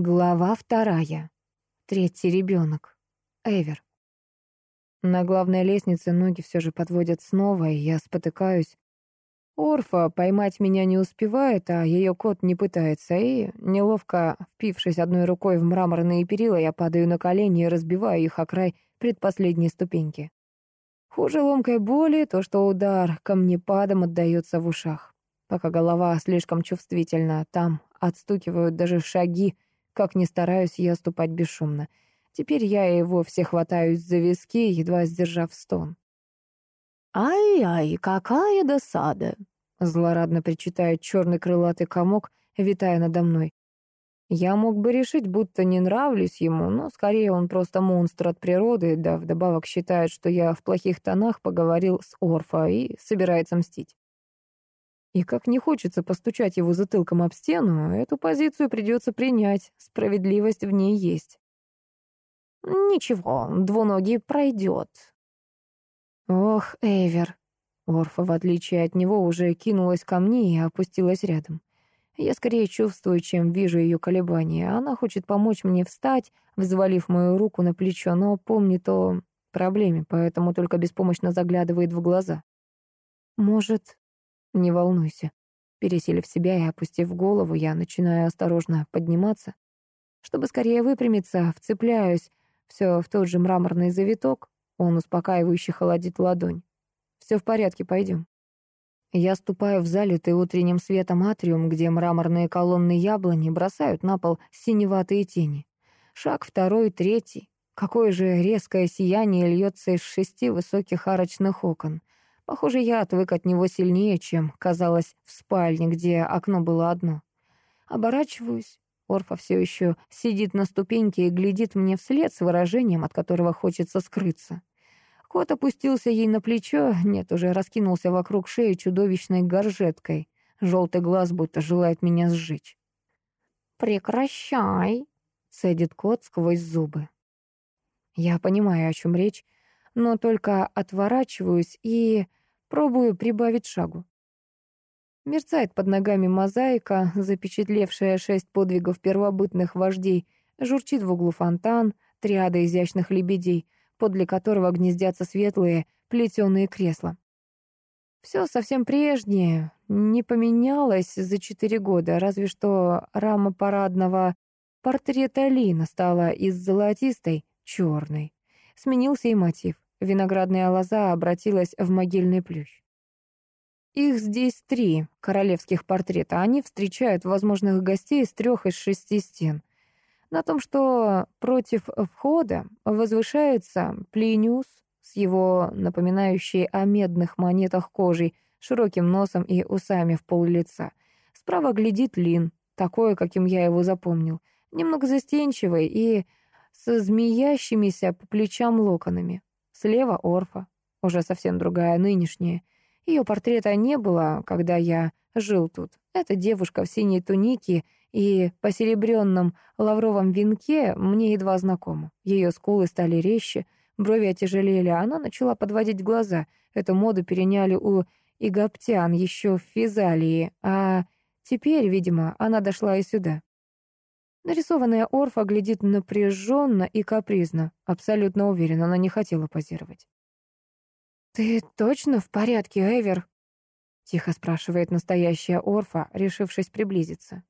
Глава вторая. Третий ребенок. Эвер. На главной лестнице ноги все же подводят снова, и я спотыкаюсь. Орфа поймать меня не успевает, а ее кот не пытается, и, неловко впившись одной рукой в мраморные перила, я падаю на колени и разбиваю их о край предпоследней ступеньки. Хуже ломкой боли то, что удар камнепадом отдается в ушах. Пока голова слишком чувствительна, там отстукивают даже шаги, как ни стараюсь я ступать бесшумно. Теперь я и вовсе хватаюсь за виски, едва сдержав стон. «Ай-ай, какая досада!» — злорадно причитает черный крылатый комок, витая надо мной. Я мог бы решить, будто не нравлюсь ему, но скорее он просто монстр от природы, да вдобавок считает, что я в плохих тонах поговорил с Орфа и собирается мстить. И как не хочется постучать его затылком об стену, эту позицию придется принять, справедливость в ней есть. «Ничего, двуногий пройдет». «Ох, Эвер». Орфа, в отличие от него, уже кинулась ко мне и опустилась рядом. Я скорее чувствую, чем вижу ее колебания. Она хочет помочь мне встать, взвалив мою руку на плечо, но помнит о проблеме, поэтому только беспомощно заглядывает в глаза. «Может, не волнуйся. Пересилив себя и опустив голову, я начинаю осторожно подниматься. Чтобы скорее выпрямиться, вцепляюсь все в тот же мраморный завиток. Он успокаивающе холодит ладонь. Все в порядке, пойдем. Я ступаю в залитый утренним светом атриум, где мраморные колонны яблони бросают на пол синеватые тени. Шаг второй, третий. Какое же резкое сияние льется из шести высоких арочных окон. Похоже, я отвык от него сильнее, чем казалось в спальне, где окно было одно. Оборачиваюсь. Орфа все еще сидит на ступеньке и глядит мне вслед с выражением, от которого хочется скрыться. Кот опустился ей на плечо, нет, уже раскинулся вокруг шеи чудовищной горжеткой. Желтый глаз будто желает меня сжечь. «Прекращай», — цедит кот сквозь зубы. Я понимаю, о чем речь, но только отворачиваюсь и Пробую прибавить шагу. Мерцает под ногами мозаика, запечатлевшая шесть подвигов первобытных вождей, журчит в углу фонтан, триада изящных лебедей, подле которого гнездятся светлые плетеные кресла. Все совсем прежнее, не поменялось за четыре года, разве что рама парадного портрета Лина стала из золотистой черной. Сменился и мотив. Виноградная лоза обратилась в могильный плющ. Их здесь три королевских портрета. Они встречают возможных гостей с трех из шести стен. На том, что против входа возвышается Плиниус с его напоминающей о медных монетах кожей, широким носом и усами в пол лица. Справа глядит Лин, такой, каким я его запомнил, немного застенчивый и со змеящимися по плечам локонами. Слева Орфа, уже совсем другая, нынешняя. Ее портрета не было, когда я жил тут. Эта девушка в синей тунике и посеребренном лавровом венке мне едва знакома. Ее скулы стали резче, брови отяжелели, а она начала подводить глаза. Эту моду переняли у игаптян еще в Физалии, а теперь, видимо, она дошла и сюда. Нарисованная Орфа глядит напряженно и капризно. Абсолютно уверена, она не хотела позировать. «Ты точно в порядке, Эвер?» Тихо спрашивает настоящая Орфа, решившись приблизиться.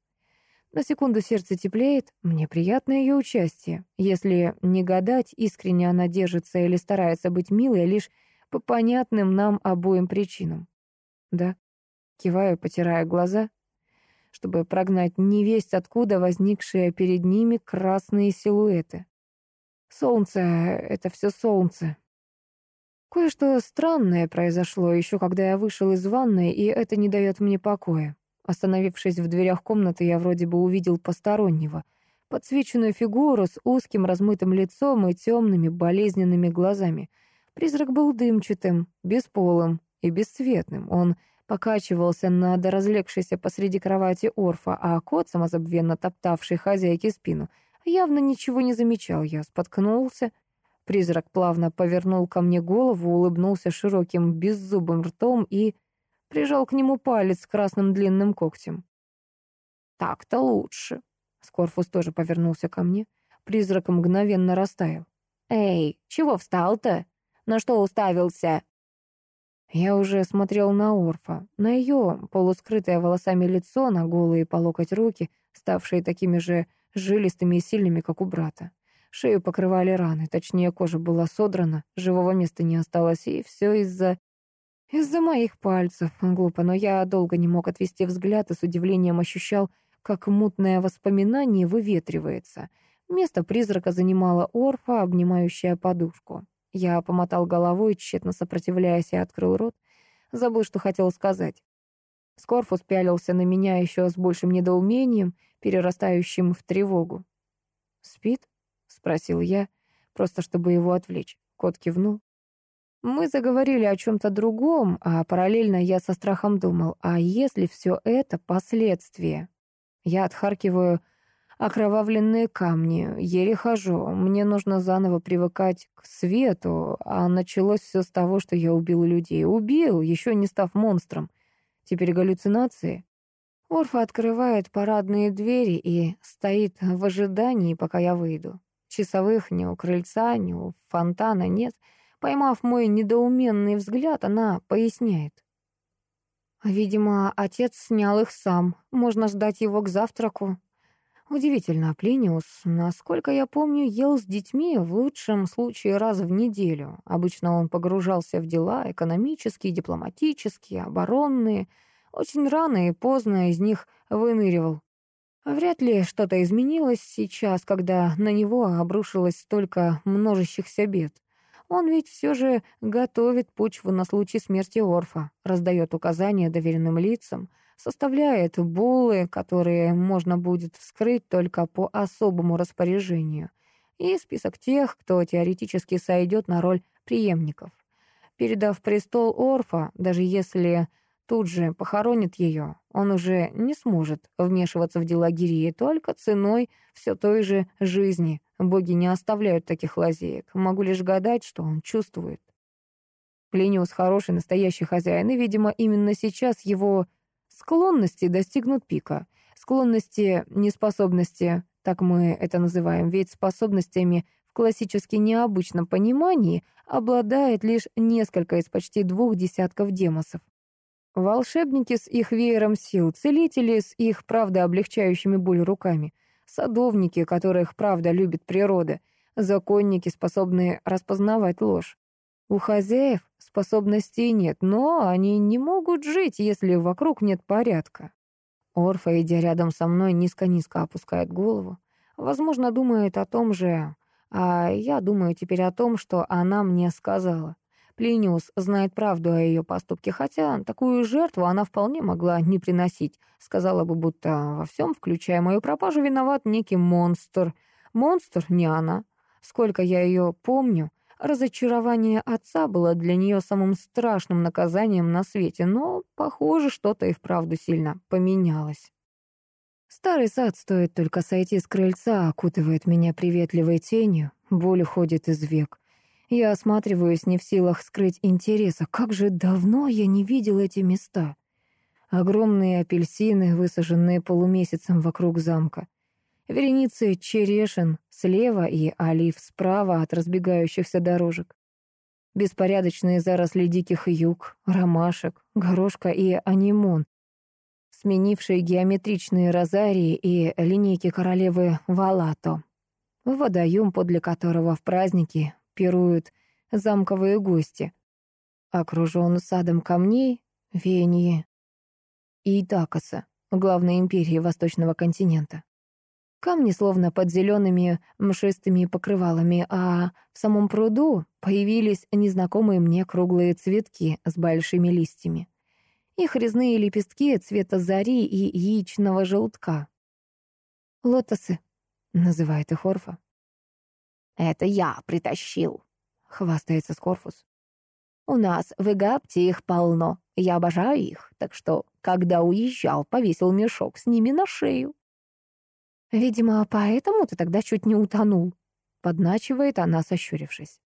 На секунду сердце теплеет, мне приятно ее участие. Если не гадать, искренне она держится или старается быть милой лишь по понятным нам обоим причинам. Да, киваю, потирая глаза чтобы прогнать невесть, откуда возникшие перед ними красные силуэты. Солнце — это все солнце. Кое-что странное произошло еще, когда я вышел из ванной, и это не дает мне покоя. Остановившись в дверях комнаты, я вроде бы увидел постороннего. Подсвеченную фигуру с узким размытым лицом и темными болезненными глазами. Призрак был дымчатым, бесполым и бесцветным. Он покачивался над разлегшейся посреди кровати Орфа, а кот, самозабвенно топтавший хозяйке спину, явно ничего не замечал. Я споткнулся. Призрак плавно повернул ко мне голову, улыбнулся широким беззубым ртом и прижал к нему палец с красным длинным когтем. «Так-то лучше», Скорфус тоже повернулся ко мне. Призрак мгновенно растаял. «Эй, чего встал-то? На что уставился?» Я уже смотрел на Орфа, на ее полускрытое волосами лицо, на голые по локоть руки, ставшие такими же жилистыми и сильными, как у брата. Шею покрывали раны, точнее, кожа была содрана, живого места не осталось, и все из-за... Из-за моих пальцев. Глупо, но я долго не мог отвести взгляд и с удивлением ощущал, как мутное воспоминание выветривается. Место призрака занимала Орфа, обнимающая подушку. Я помотал головой, тщетно сопротивляясь, и открыл рот. Забыл, что хотел сказать. Скорфус пялился на меня еще с большим недоумением, перерастающим в тревогу. «Спит?» — спросил я, просто чтобы его отвлечь. Кот кивнул. Мы заговорили о чем-то другом, а параллельно я со страхом думал, а если все это последствия? Я отхаркиваю окровавленные камни, еле хожу. Мне нужно заново привыкать к свету, а началось все с того, что я убил людей. Убил, еще не став монстром. Теперь галлюцинации. Орфа открывает парадные двери и стоит в ожидании, пока я выйду. Часовых ни у крыльца, ни у фонтана нет. Поймав мой недоуменный взгляд, она поясняет. Видимо, отец снял их сам. Можно ждать его к завтраку. Удивительно, Плиниус, насколько я помню, ел с детьми в лучшем случае раз в неделю. Обычно он погружался в дела экономические, дипломатические, оборонные. Очень рано и поздно из них выныривал. Вряд ли что-то изменилось сейчас, когда на него обрушилось столько множащихся бед. Он ведь все же готовит почву на случай смерти Орфа, раздает указания доверенным лицам — составляет буллы, которые можно будет вскрыть только по особому распоряжению, и список тех, кто теоретически сойдет на роль преемников. Передав престол Орфа, даже если тут же похоронит ее, он уже не сможет вмешиваться в дела Гирии только ценой все той же жизни. Боги не оставляют таких лазеек. Могу лишь гадать, что он чувствует. Плиниус хороший настоящий хозяин, и, видимо, именно сейчас его Склонности достигнут пика. Склонности, неспособности, так мы это называем, ведь способностями в классически необычном понимании обладает лишь несколько из почти двух десятков демосов. Волшебники с их веером сил, целители с их, правда, облегчающими боль руками, садовники, которых, правда, любит природа, законники, способные распознавать ложь. У хозяев способностей нет, но они не могут жить, если вокруг нет порядка. Орфа, идя рядом со мной, низко-низко опускает голову. Возможно, думает о том же, а я думаю теперь о том, что она мне сказала. Плиниус знает правду о ее поступке, хотя такую жертву она вполне могла не приносить. Сказала бы, будто во всем, включая мою пропажу, виноват некий монстр. Монстр не она. Сколько я ее помню, Разочарование отца было для нее самым страшным наказанием на свете, но, похоже, что-то и вправду сильно поменялось. Старый сад, стоит только сойти с крыльца, окутывает меня приветливой тенью, боль уходит из век. Я осматриваюсь, не в силах скрыть интереса. Как же давно я не видел эти места. Огромные апельсины, высаженные полумесяцем вокруг замка. Вереницы черешин слева и олив справа от разбегающихся дорожек. Беспорядочные заросли диких юг, ромашек, горошка и анимон, сменившие геометричные розарии и линейки королевы Валато. Водоем, подле которого в праздники пируют замковые гости. Окружен садом камней, Веньи и Итакоса, главной империи Восточного континента. Камни словно под зелеными мшистыми покрывалами, а в самом пруду появились незнакомые мне круглые цветки с большими листьями. Их резные лепестки цвета зари и яичного желтка. «Лотосы», — называет их Орфа. «Это я притащил», — хвастается Скорфус. «У нас в Эгапте их полно. Я обожаю их, так что, когда уезжал, повесил мешок с ними на шею». «Видимо, поэтому ты тогда чуть не утонул», — подначивает она, сощурившись.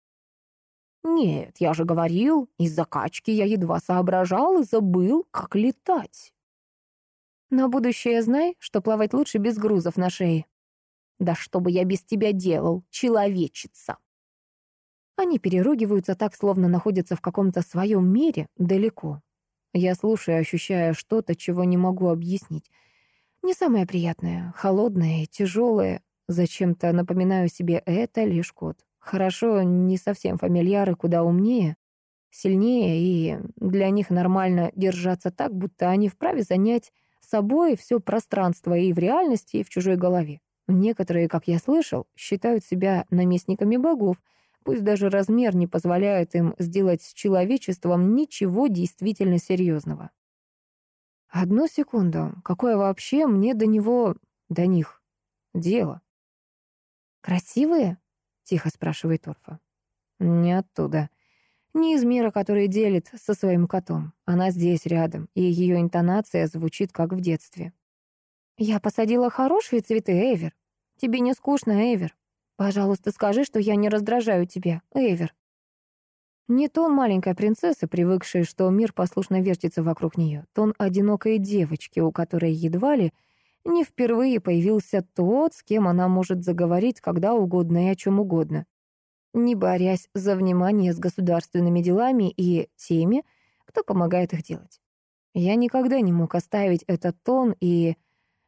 «Нет, я же говорил, из-за качки я едва соображал и забыл, как летать». На будущее знай, что плавать лучше без грузов на шее. Да что бы я без тебя делал, человечица? Они переругиваются так, словно находятся в каком-то своем мире далеко. Я слушаю, ощущая что-то, чего не могу объяснить. Не самое приятное, холодное тяжелое. Зачем-то напоминаю себе, это лишь кот. Хорошо, не совсем фамильяры, куда умнее, сильнее, и для них нормально держаться так, будто они вправе занять собой все пространство и в реальности, и в чужой голове. Некоторые, как я слышал, считают себя наместниками богов, пусть даже размер не позволяет им сделать с человечеством ничего действительно серьезного. Одну секунду, какое вообще мне до него, до них, дело? «Красивые?» — тихо спрашивает Орфа. «Не оттуда. Не из мира, который делит со своим котом. Она здесь, рядом, и ее интонация звучит, как в детстве. «Я посадила хорошие цветы, Эвер. Тебе не скучно, Эвер? Пожалуйста, скажи, что я не раздражаю тебя, Эвер». Не тон маленькой принцессы, привыкшей, что мир послушно вертится вокруг нее, тон одинокой девочки, у которой едва ли не впервые появился тот, с кем она может заговорить когда угодно и о чем угодно не борясь за внимание с государственными делами и теми, кто помогает их делать. Я никогда не мог оставить этот тон и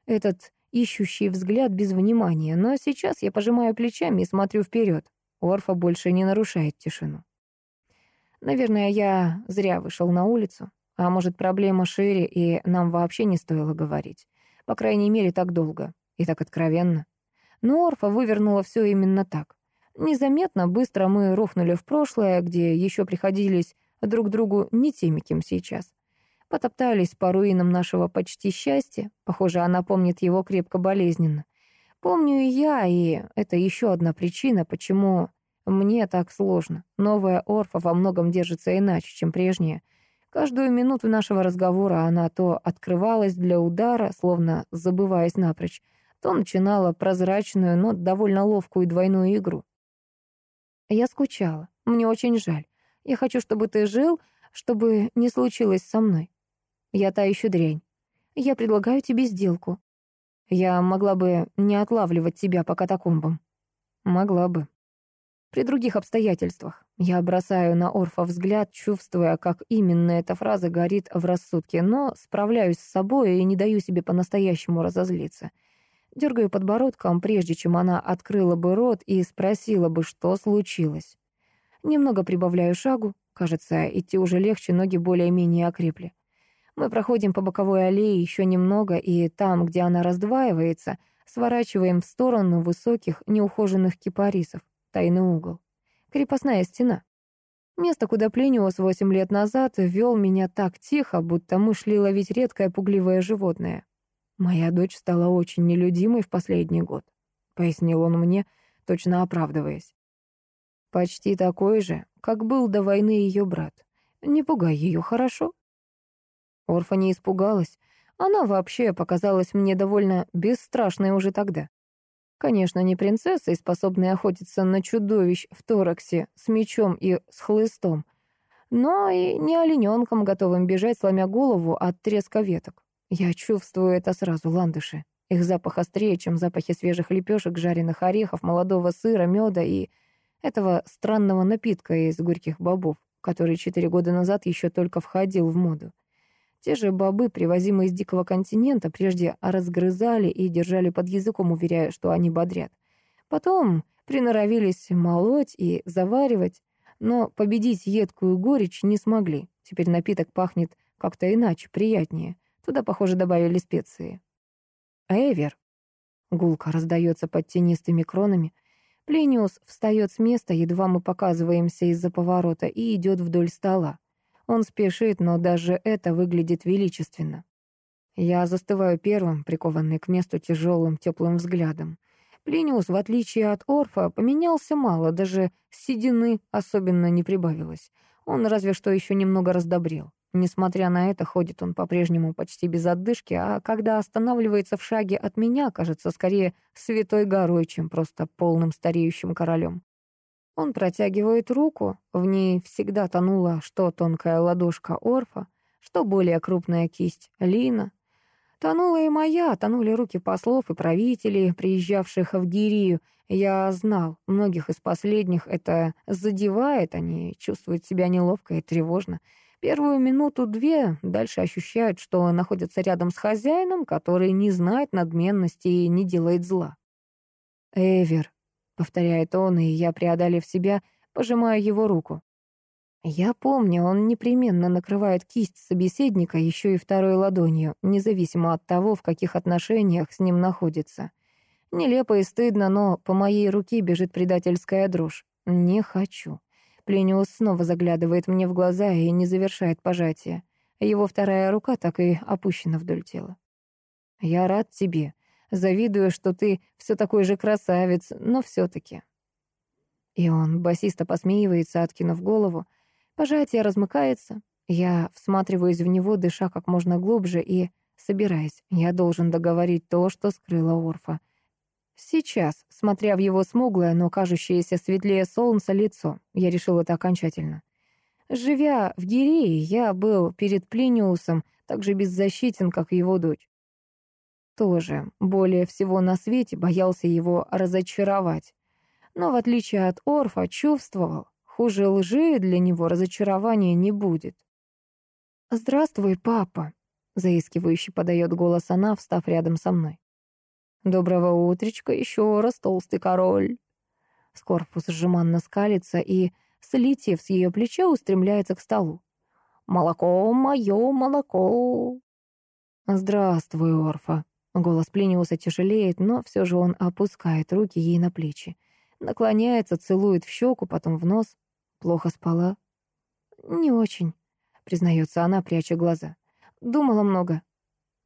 этот ищущий взгляд без внимания, но сейчас я пожимаю плечами и смотрю вперед. Орфа больше не нарушает тишину. Наверное, я зря вышел на улицу. А может, проблема шире, и нам вообще не стоило говорить. По крайней мере, так долго и так откровенно. Но Орфа вывернула все именно так. Незаметно, быстро мы рухнули в прошлое, где еще приходились друг другу не теми, кем сейчас. Потоптались по руинам нашего почти счастья. Похоже, она помнит его крепко болезненно. Помню и я, и это еще одна причина, почему мне так сложно. Новая Орфа во многом держится иначе, чем прежняя. Каждую минуту нашего разговора она то открывалась для удара, словно забываясь напрочь, то начинала прозрачную, но довольно ловкую двойную игру. Я скучала. Мне очень жаль. Я хочу, чтобы ты жил, чтобы не случилось со мной. Я та еще дрянь. Я предлагаю тебе сделку. Я могла бы не отлавливать тебя по катакомбам. Могла бы. При других обстоятельствах. Я бросаю на Орфа взгляд, чувствуя, как именно эта фраза горит в рассудке, но справляюсь с собой и не даю себе по-настоящему разозлиться. Дергаю подбородком, прежде чем она открыла бы рот и спросила бы, что случилось. Немного прибавляю шагу. Кажется, идти уже легче, ноги более-менее окрепли. Мы проходим по боковой аллее еще немного, и там, где она раздваивается, сворачиваем в сторону высоких, неухоженных кипарисов. Тайный угол. Крепостная стена. Место, куда Плиниус восемь лет назад вел меня так тихо, будто мы шли ловить редкое пугливое животное. «Моя дочь стала очень нелюдимой в последний год», — пояснил он мне, точно оправдываясь. «Почти такой же, как был до войны ее брат. Не пугай ее, хорошо?» Орфа не испугалась. Она вообще показалась мне довольно бесстрашной уже тогда. Конечно, не принцессой, способной охотиться на чудовищ в тораксе с мечом и с хлыстом, но и не олененком, готовым бежать, сломя голову от треска веток. Я чувствую это сразу, ландыши. Их запах острее, чем запахи свежих лепешек, жареных орехов, молодого сыра, меда и этого странного напитка из горьких бобов, который четыре года назад еще только входил в моду. Те же бобы, привозимые из дикого континента, прежде разгрызали и держали под языком, уверяя, что они бодрят. Потом приноровились молоть и заваривать, но победить едкую горечь не смогли. Теперь напиток пахнет как-то иначе, приятнее. Туда, похоже, добавили специи. Эвер. Гулка раздается под тенистыми кронами. Плениус встает с места, едва мы показываемся из-за поворота, и идет вдоль стола. Он спешит, но даже это выглядит величественно. Я застываю первым, прикованный к месту тяжелым теплым взглядом. Плиниус, в отличие от Орфа, поменялся мало, даже седины особенно не прибавилось. Он разве что еще немного раздобрел. Несмотря на это, ходит он по-прежнему почти без отдышки, а когда останавливается в шаге от меня, кажется скорее святой горой, чем просто полным стареющим королем. Он протягивает руку, в ней всегда тонула что тонкая ладошка Орфа, что более крупная кисть Лина. Тонула и моя, тонули руки послов и правителей, приезжавших в Гирию. Я знал, многих из последних это задевает, они чувствуют себя неловко и тревожно. Первую минуту-две дальше ощущают, что находятся рядом с хозяином, который не знает надменности и не делает зла. «Эвер», — повторяет он, и я, преодолев себя, пожимаю его руку. Я помню, он непременно накрывает кисть собеседника еще и второй ладонью, независимо от того, в каких отношениях с ним находится. Нелепо и стыдно, но по моей руке бежит предательская дрожь. Не хочу. Плениус снова заглядывает мне в глаза и не завершает пожатие. Его вторая рука так и опущена вдоль тела. «Я рад тебе. Завидую, что ты все такой же красавец, но все таки И он басисто посмеивается, откинув голову, Пожатие размыкается. Я всматриваюсь в него, дыша как можно глубже и собираясь. Я должен договорить то, что скрыла Орфа. Сейчас, смотря в его смуглое, но кажущееся светлее солнца лицо, я решил это окончательно. Живя в Гирее, я был перед Плиниусом так же беззащитен, как его дочь. Тоже, более всего на свете, боялся его разочаровать. Но в отличие от Орфа, чувствовал, Хуже лжи для него разочарования не будет. «Здравствуй, папа», — заискивающе подает голос она, встав рядом со мной. «Доброго утречка еще раз, толстый король». Скорпус жеманно скалится и, слетев с ее плеча, устремляется к столу. «Молоко мое, молоко!» «Здравствуй, Орфа!» Голос Плиниуса тяжелеет, но все же он опускает руки ей на плечи. Наклоняется, целует в щеку, потом в нос. Плохо спала? Не очень, признается она, пряча глаза. Думала много.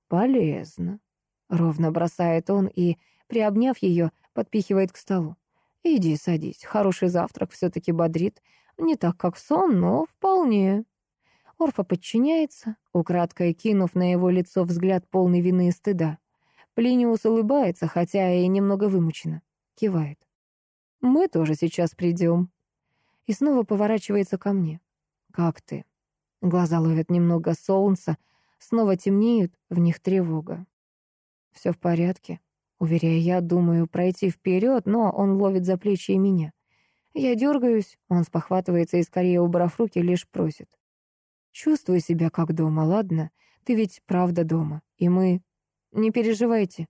Полезно. Ровно бросает он и, приобняв ее, подпихивает к столу. Иди садись, хороший завтрак все-таки бодрит. Не так, как сон, но вполне. Орфа подчиняется, украдкой кинув на его лицо взгляд полный вины и стыда. Плиниус улыбается, хотя и немного вымученно. Кивает. «Мы тоже сейчас придем», и снова поворачивается ко мне. «Как ты?» Глаза ловят немного солнца, снова темнеют, в них тревога. Все в порядке. Уверяя я, думаю пройти вперед, но он ловит за плечи и меня. Я дергаюсь, он спохватывается и, скорее убрав руки, лишь просит. «Чувствую себя как дома, ладно? Ты ведь правда дома, и мы... Не переживайте,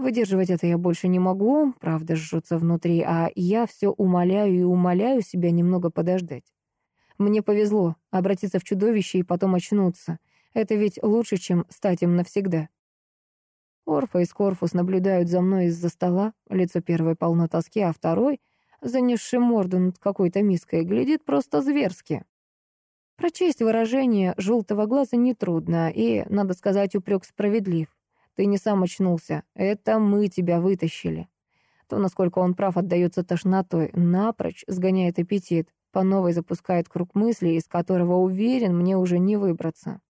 Выдерживать это я больше не могу, правда жжется внутри, а я все умоляю и умоляю себя немного подождать. Мне повезло обратиться в чудовище и потом очнуться. Это ведь лучше, чем стать им навсегда. Орфа и Скорфус наблюдают за мной из-за стола. Лицо первой полно тоски, а второй, занесший морду над какой-то миской, глядит просто зверски. Прочесть выражение желтого глаза нетрудно, и, надо сказать, упрек справедлив. Ты не сам очнулся. Это мы тебя вытащили. То, насколько он прав, отдается тошнотой, напрочь сгоняет аппетит, по новой запускает круг мыслей, из которого, уверен, мне уже не выбраться.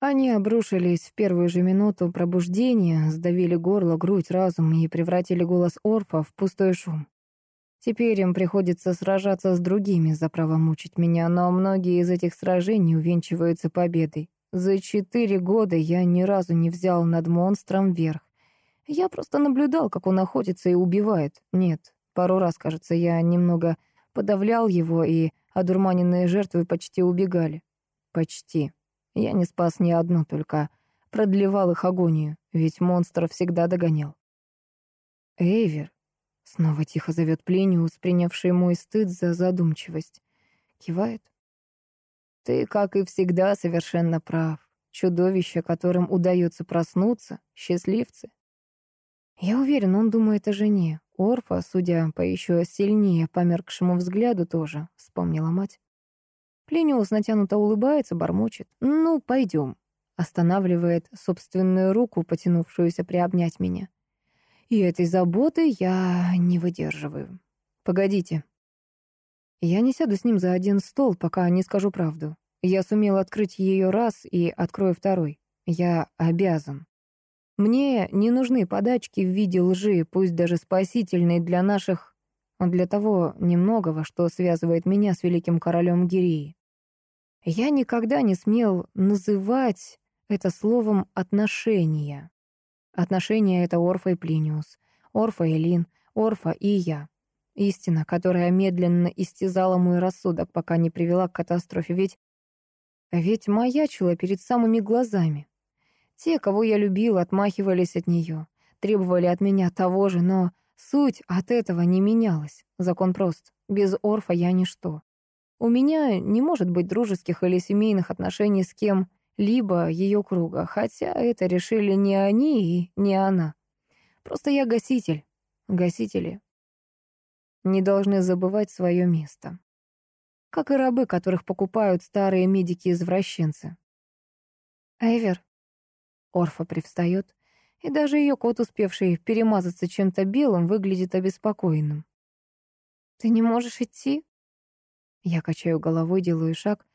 Они обрушились в первую же минуту пробуждения, сдавили горло, грудь, разум и превратили голос Орфа в пустой шум. Теперь им приходится сражаться с другими за право мучить меня, но многие из этих сражений увенчиваются победой. За четыре года я ни разу не взял над монстром верх. Я просто наблюдал, как он охотится и убивает. Нет, пару раз, кажется, я немного подавлял его, и одурманенные жертвы почти убегали. Почти. Я не спас ни одну, только продлевал их агонию, ведь монстр всегда догонял. Эйвер. Снова тихо зовет Плениус, принявший мой стыд за задумчивость. Кивает. Ты, как и всегда, совершенно прав. Чудовища, которым удается проснуться, счастливцы. Я уверен, он думает о жене. Орфа, судя по еще сильнее померкшему взгляду, тоже, вспомнила мать. Плениус натянуто улыбается, бормочет. «Ну, пойдем». Останавливает собственную руку, потянувшуюся приобнять меня. И этой заботы я не выдерживаю. «Погодите», я не сяду с ним за один стол, пока не скажу правду. Я сумел открыть ее раз и открою второй. Я обязан. Мне не нужны подачки в виде лжи, пусть даже спасительной для наших... Для того немногого, что связывает меня с великим королем Гирии. Я никогда не смел называть это словом «отношения». Отношения — это Орфа и Плиниус, Орфа и Лин, Орфа и я. Истина, которая медленно истязала мой рассудок, пока не привела к катастрофе, ведь... Ведь маячила перед самыми глазами. Те, кого я любил, отмахивались от нее, требовали от меня того же, но суть от этого не менялась. Закон прост. Без Орфа я ничто. У меня не может быть дружеских или семейных отношений с кем-либо ее круга, хотя это решили не они и не она. Просто я гаситель. Гасители не должны забывать свое место. Как и рабы, которых покупают старые медики-извращенцы. Эвер. Орфа привстает, и даже ее кот, успевший перемазаться чем-то белым, выглядит обеспокоенным. «Ты не можешь идти?» Я качаю головой, делаю шаг.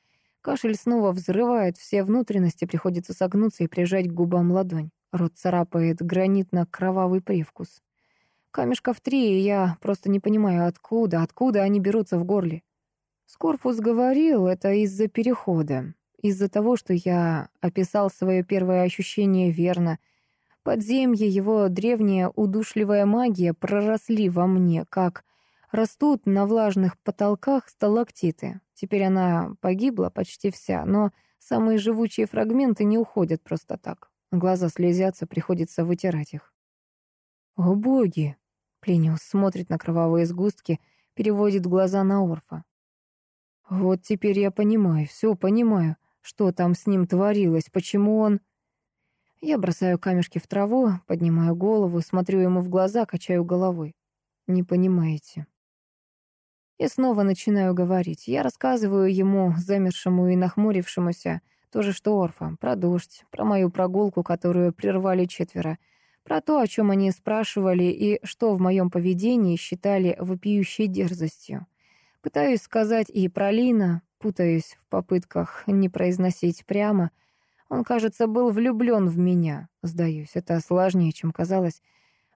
Кашель снова взрывает все внутренности, приходится согнуться и прижать к губам ладонь. Рот царапает гранитно-кровавый привкус. Камешков три, и я просто не понимаю, откуда, откуда они берутся в горле. Скорфус говорил, это из-за перехода. Из-за того, что я описал свое первое ощущение верно. Подземье, его древняя удушливая магия проросли во мне, как Растут на влажных потолках сталактиты. Теперь она погибла почти вся, но самые живучие фрагменты не уходят просто так. Глаза слезятся, приходится вытирать их. «О боги!» Плиниус смотрит на кровавые сгустки, переводит глаза на Орфа. «Вот теперь я понимаю, все понимаю, что там с ним творилось, почему он...» Я бросаю камешки в траву, поднимаю голову, смотрю ему в глаза, качаю головой. «Не понимаете». И снова начинаю говорить. Я рассказываю ему, замершему и нахмурившемуся, то же, что Орфа, про дождь, про мою прогулку, которую прервали четверо, про то, о чем они спрашивали и что в моем поведении считали вопиющей дерзостью. Пытаюсь сказать и про Лина, путаюсь в попытках не произносить прямо. Он, кажется, был влюблен в меня, сдаюсь. Это сложнее, чем казалось.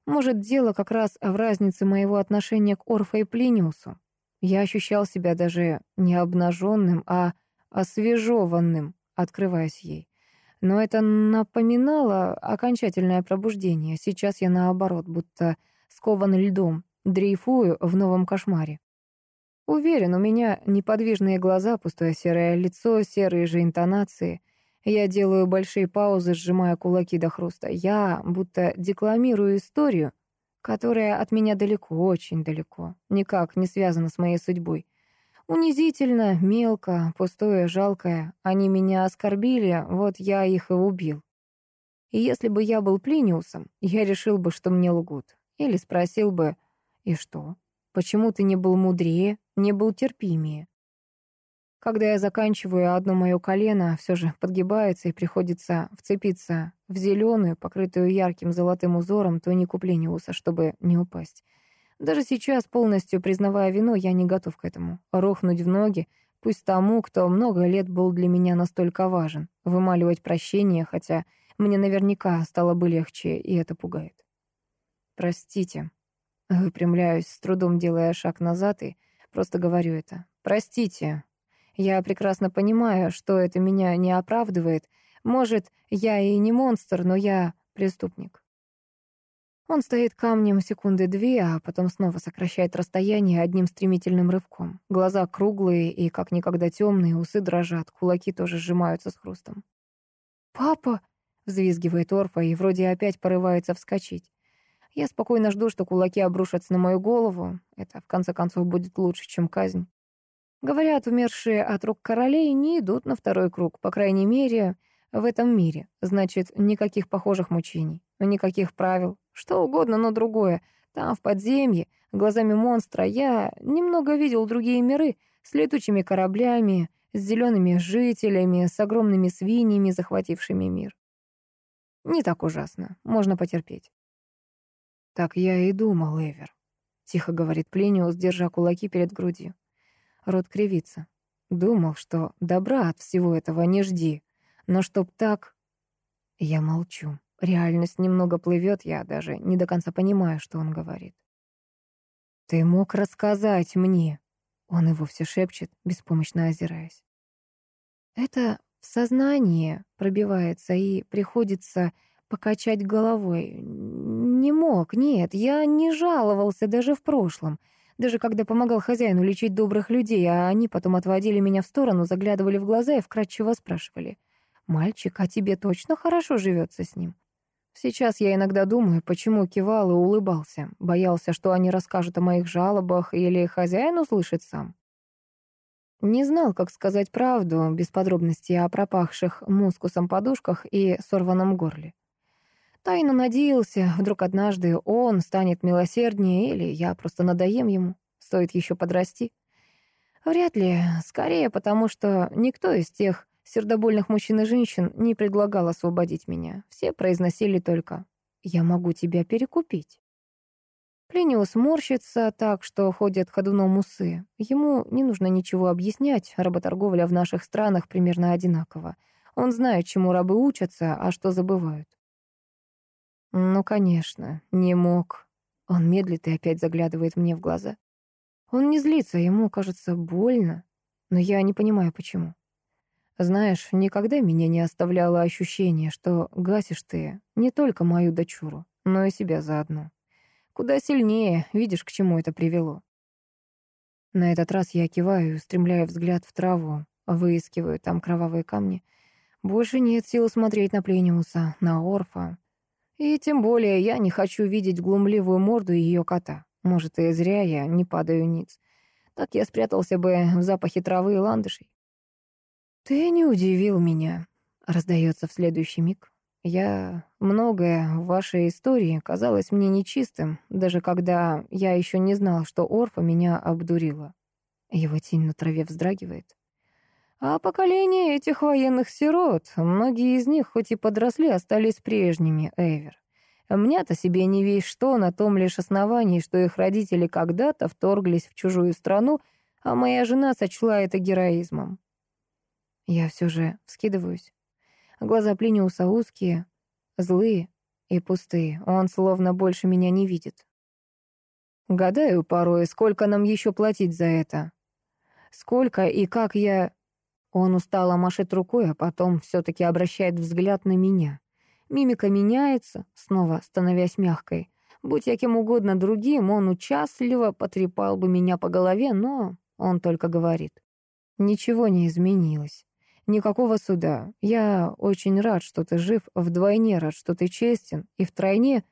Может, дело как раз в разнице моего отношения к Орфа и Плиниусу. Я ощущал себя даже не обнаженным, а освежеванным, открываясь ей. Но это напоминало окончательное пробуждение. Сейчас я наоборот, будто скован льдом, дрейфую в новом кошмаре. Уверен, у меня неподвижные глаза, пустое серое лицо, серые же интонации. Я делаю большие паузы, сжимая кулаки до хруста. Я будто декламирую историю, которая от меня далеко, очень далеко, никак не связана с моей судьбой. Унизительно, мелко, пустое, жалкое. Они меня оскорбили, вот я их и убил. И если бы я был Плиниусом, я решил бы, что мне лгут. Или спросил бы, и что? Почему ты не был мудрее, не был терпимее? Когда я заканчиваю, одно мое колено все же подгибается и приходится вцепиться в зеленую, покрытую ярким золотым узором, тунику Плениуса, чтобы не упасть. Даже сейчас, полностью признавая вину, я не готов к этому. Рухнуть в ноги, пусть тому, кто много лет был для меня настолько важен. Вымаливать прощение, хотя мне наверняка стало бы легче, и это пугает. «Простите». Выпрямляюсь, с трудом делая шаг назад, и просто говорю это. «Простите, я прекрасно понимаю, что это меня не оправдывает. Может, я и не монстр, но я преступник. Он стоит камнем секунды две, а потом снова сокращает расстояние одним стремительным рывком. Глаза круглые и как никогда темные, усы дрожат, кулаки тоже сжимаются с хрустом. «Папа!» — взвизгивает Орфа и вроде опять порывается вскочить. Я спокойно жду, что кулаки обрушатся на мою голову. Это, в конце концов, будет лучше, чем казнь. Говорят, умершие от рук королей не идут на второй круг, по крайней мере, в этом мире. Значит, никаких похожих мучений, никаких правил, что угодно, но другое. Там, в подземье, глазами монстра, я немного видел другие миры с летучими кораблями, с зелеными жителями, с огромными свиньями, захватившими мир. Не так ужасно, можно потерпеть. Так я и думал, Эвер, — тихо говорит Плиниус, держа кулаки перед грудью. Рот кривится. Думал, что добра от всего этого не жди. Но чтоб так... Я молчу. Реальность немного плывет, я даже не до конца понимаю, что он говорит. «Ты мог рассказать мне?» Он и вовсе шепчет, беспомощно озираясь. «Это в сознание пробивается и приходится покачать головой. Не мог, нет, я не жаловался даже в прошлом. Даже когда помогал хозяину лечить добрых людей, а они потом отводили меня в сторону, заглядывали в глаза и вкратчиво спрашивали. «Мальчик, а тебе точно хорошо живется с ним?» Сейчас я иногда думаю, почему кивал и улыбался. Боялся, что они расскажут о моих жалобах или хозяин услышит сам. Не знал, как сказать правду, без подробностей о пропахших мускусом подушках и сорванном горле. Тайно надеялся, вдруг однажды он станет милосерднее, или я просто надоем ему, стоит еще подрасти. Вряд ли, скорее потому, что никто из тех сердобольных мужчин и женщин не предлагал освободить меня. Все произносили только «я могу тебя перекупить». Плиниус морщится так, что ходят ходуном усы. Ему не нужно ничего объяснять, работорговля в наших странах примерно одинакова. Он знает, чему рабы учатся, а что забывают. Ну, конечно, не мог. Он медлит и опять заглядывает мне в глаза. Он не злится, ему кажется больно, но я не понимаю, почему. Знаешь, никогда меня не оставляло ощущение, что гасишь ты не только мою дочуру, но и себя заодно. Куда сильнее, видишь, к чему это привело. На этот раз я киваю, устремляю взгляд в траву, выискиваю там кровавые камни. Больше нет сил смотреть на Плениуса, на Орфа, и тем более я не хочу видеть глумливую морду ее кота. Может, и зря я не падаю ниц. Так я спрятался бы в запахе травы и ландышей. «Ты не удивил меня», — раздается в следующий миг. «Я... Многое в вашей истории казалось мне нечистым, даже когда я еще не знал, что Орфа меня обдурила». Его тень на траве вздрагивает. А поколение этих военных сирот, многие из них, хоть и подросли, остались прежними, Эвер. Мне-то себе не весь что, на том лишь основании, что их родители когда-то вторглись в чужую страну, а моя жена сочла это героизмом. Я все же вскидываюсь. Глаза Плиниуса узкие, злые и пустые. Он словно больше меня не видит. Гадаю порой, сколько нам еще платить за это. Сколько и как я он устало машет рукой, а потом все-таки обращает взгляд на меня. Мимика меняется, снова становясь мягкой. Будь я кем угодно другим, он участливо потрепал бы меня по голове, но он только говорит. Ничего не изменилось. Никакого суда. Я очень рад, что ты жив, вдвойне рад, что ты честен, и втройне,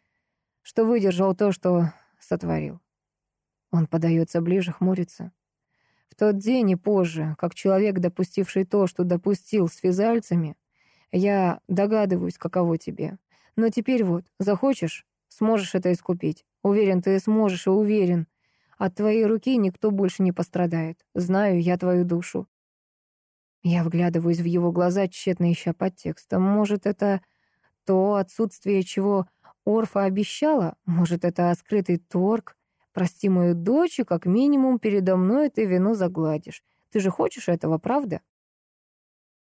что выдержал то, что сотворил. Он подается ближе, хмурится. В тот день и позже, как человек, допустивший то, что допустил с физальцами, я догадываюсь, каково тебе. Но теперь вот, захочешь, сможешь это искупить. Уверен, ты сможешь и уверен. От твоей руки никто больше не пострадает. Знаю я твою душу. Я вглядываюсь в его глаза, тщетно ища подтекста. Может, это то отсутствие, чего Орфа обещала? Может, это скрытый торг? Прости мою дочь, и как минимум передо мной ты вину загладишь. Ты же хочешь этого, правда?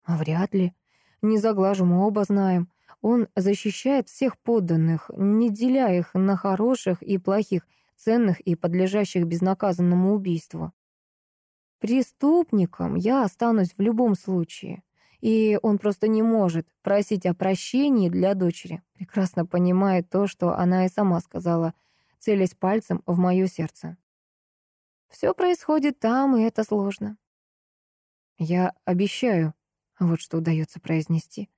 Вряд ли. Не заглажу, мы оба знаем. Он защищает всех подданных, не деля их на хороших и плохих, ценных и подлежащих безнаказанному убийству. Преступником я останусь в любом случае. И он просто не может просить о прощении для дочери. Прекрасно понимает то, что она и сама сказала — целясь пальцем в мое сердце. Все происходит там, и это сложно. Я обещаю, вот что удается произнести.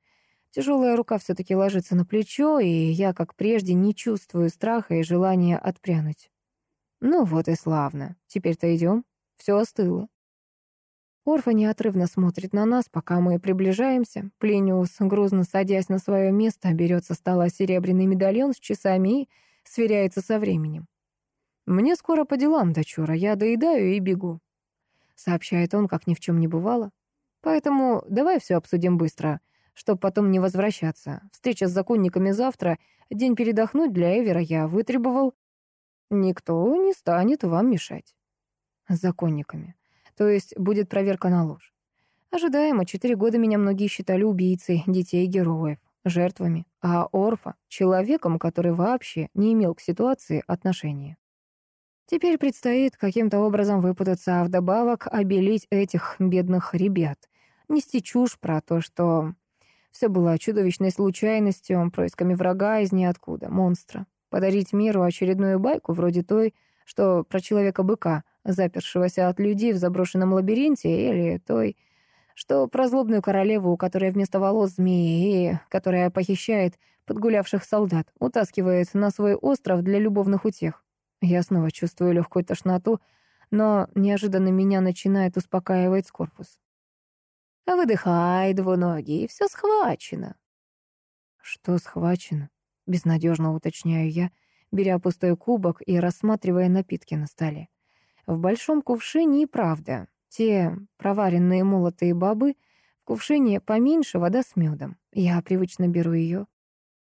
Тяжелая рука все-таки ложится на плечо, и я, как прежде, не чувствую страха и желания отпрянуть. Ну вот и славно. Теперь-то идем. Все остыло. Орфа неотрывно смотрит на нас, пока мы приближаемся. Плениус, грузно садясь на свое место, берет со стола серебряный медальон с часами и сверяется со временем. «Мне скоро по делам, дочура, я доедаю и бегу», — сообщает он, как ни в чем не бывало. «Поэтому давай все обсудим быстро, чтобы потом не возвращаться. Встреча с законниками завтра, день передохнуть для Эвера я вытребовал. Никто не станет вам мешать». Законниками. То есть будет проверка на ложь. Ожидаемо, четыре года меня многие считали убийцей детей героев жертвами, а Орфа — человеком, который вообще не имел к ситуации отношения. Теперь предстоит каким-то образом выпутаться, а вдобавок обелить этих бедных ребят. нести чушь про то, что все было чудовищной случайностью, происками врага из ниоткуда, монстра. Подарить миру очередную байку вроде той, что про человека-быка, запершегося от людей в заброшенном лабиринте, или той, что про злобную королеву, у которой вместо волос змеи, и которая похищает подгулявших солдат, утаскивает на свой остров для любовных утех. Я снова чувствую легкую тошноту, но неожиданно меня начинает успокаивать Скорпус. «Выдыхай, двуногий, все схвачено». «Что схвачено?» — безнадежно уточняю я, беря пустой кубок и рассматривая напитки на столе. В большом кувшине и правда. Те проваренные молотые бобы, в кувшине поменьше вода с медом. Я привычно беру ее.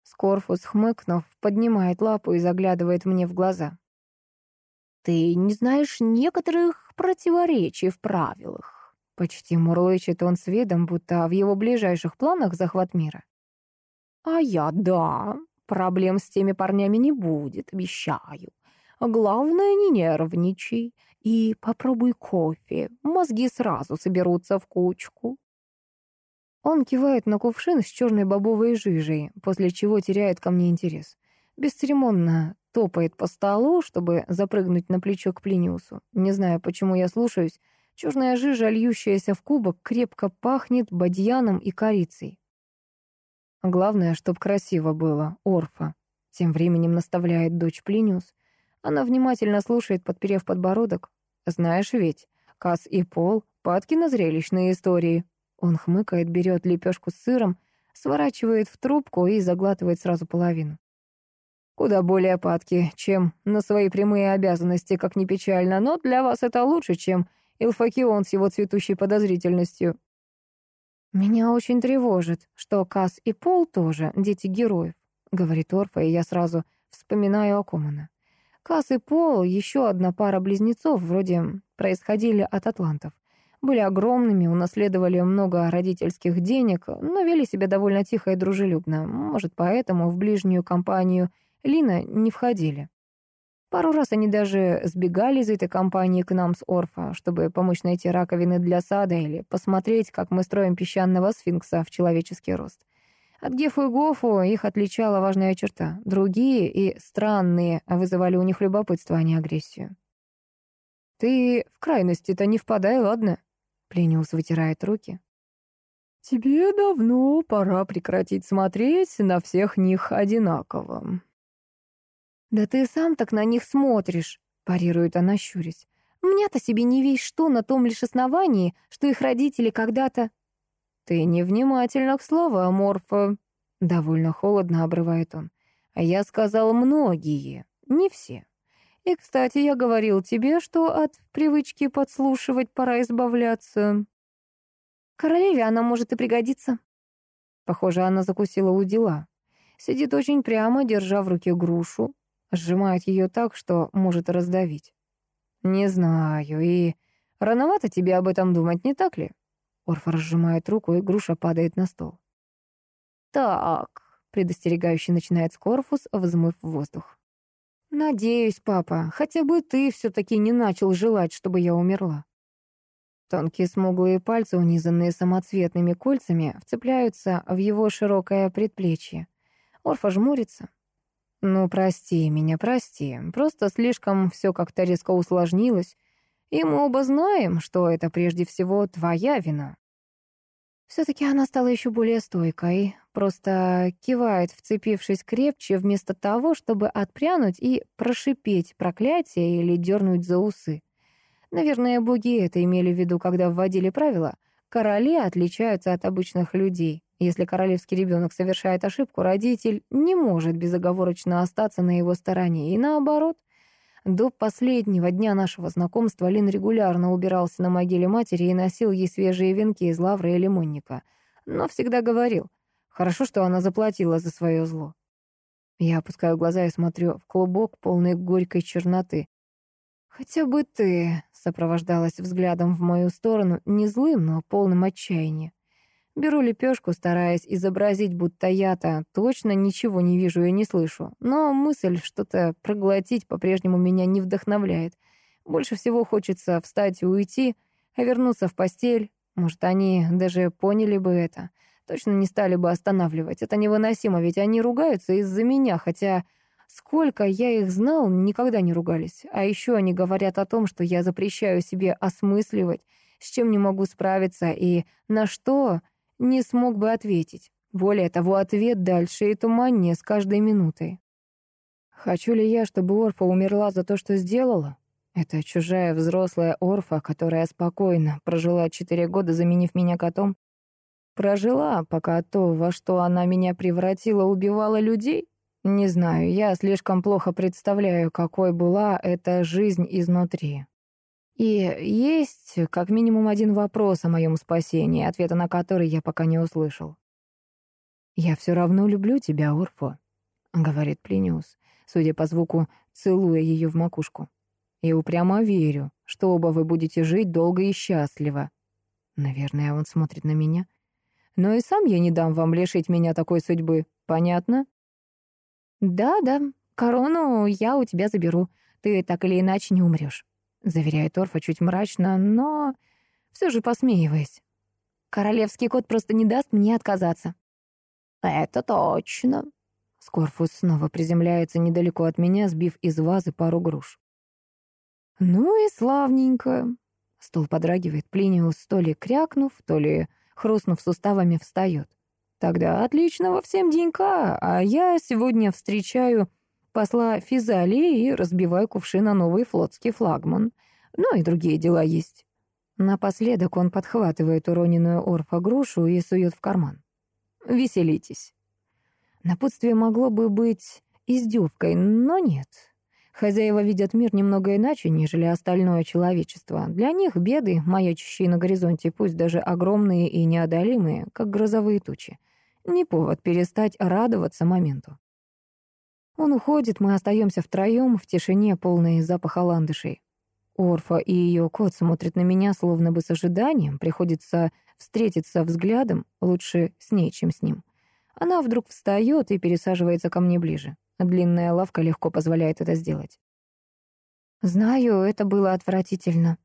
Скорфус, хмыкнув, поднимает лапу и заглядывает мне в глаза. «Ты не знаешь некоторых противоречий в правилах», — почти мурлычет он с видом, будто в его ближайших планах захват мира. «А я да. Проблем с теми парнями не будет, обещаю. Главное, не нервничай и попробуй кофе. Мозги сразу соберутся в кучку». Он кивает на кувшин с черной бобовой жижей, после чего теряет ко мне интерес. Бесцеремонно топает по столу, чтобы запрыгнуть на плечо к Плиниусу. Не знаю, почему я слушаюсь. Черная жижа, льющаяся в кубок, крепко пахнет бадьяном и корицей. Главное, чтоб красиво было, Орфа. Тем временем наставляет дочь Плиниус. Она внимательно слушает, подперев подбородок. Знаешь ведь, Кас и Пол — падки на зрелищные истории. Он хмыкает, берет лепешку с сыром, сворачивает в трубку и заглатывает сразу половину. Куда более падки, чем на свои прямые обязанности, как ни печально, но для вас это лучше, чем Илфакион с его цветущей подозрительностью. «Меня очень тревожит, что Кас и Пол тоже дети героев», — говорит Орфа, и я сразу вспоминаю Акумана. Кас и Пол, еще одна пара близнецов, вроде происходили от атлантов. Были огромными, унаследовали много родительских денег, но вели себя довольно тихо и дружелюбно. Может, поэтому в ближнюю компанию Лина не входили. Пару раз они даже сбегали из этой компании к нам с Орфа, чтобы помочь найти раковины для сада или посмотреть, как мы строим песчаного сфинкса в человеческий рост. От Гефу и Гофу их отличала важная черта. Другие и странные вызывали у них любопытство, а не агрессию. «Ты в крайности-то не впадай, ладно?» Плениус вытирает руки. «Тебе давно пора прекратить смотреть на всех них одинаково», «Да ты сам так на них смотришь», — парирует она, щурясь. «Мне-то себе не весь что на том лишь основании, что их родители когда-то...» «Ты невнимательна к словам, Морфа», — довольно холодно обрывает он. «А я сказал многие, не все. И, кстати, я говорил тебе, что от привычки подслушивать пора избавляться». «Королеве она может и пригодиться». Похоже, она закусила у дела. Сидит очень прямо, держа в руке грушу, Сжимает ее так, что может раздавить. «Не знаю, и рановато тебе об этом думать, не так ли?» Орфа разжимает руку, и груша падает на стол. «Так», — предостерегающий начинает Скорфус, взмыв в воздух. «Надеюсь, папа, хотя бы ты все-таки не начал желать, чтобы я умерла». Тонкие смуглые пальцы, унизанные самоцветными кольцами, вцепляются в его широкое предплечье. Орфа жмурится, «Ну, прости меня, прости. Просто слишком все как-то резко усложнилось, и мы оба знаем, что это прежде всего твоя вина». Все-таки она стала еще более стойкой, просто кивает, вцепившись крепче, вместо того, чтобы отпрянуть и прошипеть проклятие или дернуть за усы. Наверное, боги это имели в виду, когда вводили правила. Короли отличаются от обычных людей. Если королевский ребенок совершает ошибку, родитель не может безоговорочно остаться на его стороне. И наоборот, до последнего дня нашего знакомства Лин регулярно убирался на могиле матери и носил ей свежие венки из лавры и лимонника. Но всегда говорил, хорошо, что она заплатила за свое зло. Я опускаю глаза и смотрю в клубок, полный горькой черноты. «Хотя бы ты», — сопровождалась взглядом в мою сторону, не злым, но полным отчаяния. Беру лепешку, стараясь изобразить, будто я-то точно ничего не вижу и не слышу. Но мысль что-то проглотить по-прежнему меня не вдохновляет. Больше всего хочется встать и уйти, а вернуться в постель, Может, они даже поняли бы это. Точно не стали бы останавливать. Это невыносимо, ведь они ругаются из-за меня, хотя сколько я их знал, никогда не ругались. А еще они говорят о том, что я запрещаю себе осмысливать, с чем не могу справиться и на что не смог бы ответить. Более того, ответ дальше и туманнее с каждой минутой. Хочу ли я, чтобы Орфа умерла за то, что сделала? Это чужая взрослая Орфа, которая спокойно прожила четыре года, заменив меня котом. Прожила, пока то, во что она меня превратила, убивала людей? Не знаю, я слишком плохо представляю, какой была эта жизнь изнутри. И есть как минимум один вопрос о моем спасении, ответа на который я пока не услышал. «Я все равно люблю тебя, Орфо», — говорит Плиниус, судя по звуку, целуя ее в макушку. «И упрямо верю, что оба вы будете жить долго и счастливо». Наверное, он смотрит на меня. Но и сам я не дам вам лишить меня такой судьбы. Понятно? Да-да, корону я у тебя заберу. Ты так или иначе не умрешь, заверяет Орфа чуть мрачно, но все же посмеиваясь. Королевский кот просто не даст мне отказаться. Это точно. Скорфус снова приземляется недалеко от меня, сбив из вазы пару груш. Ну и славненько. Стол подрагивает, Плиниус то ли крякнув, то ли хрустнув суставами, встает. Тогда отличного всем денька, а я сегодня встречаю посла Физалии и разбиваю кувшин на новый флотский флагман. Ну и другие дела есть. Напоследок он подхватывает уроненную орфа грушу и сует в карман. Веселитесь. Напутствие могло бы быть издевкой, но нет. Хозяева видят мир немного иначе, нежели остальное человечество. Для них беды, маячащие на горизонте, пусть даже огромные и неодолимые, как грозовые тучи, не повод перестать радоваться моменту. Он уходит, мы остаемся втроем в тишине, полной запаха ландышей. Орфа и ее кот смотрят на меня, словно бы с ожиданием. Приходится встретиться взглядом, лучше с ней, чем с ним. Она вдруг встает и пересаживается ко мне ближе. Длинная лавка легко позволяет это сделать. Знаю, это было отвратительно.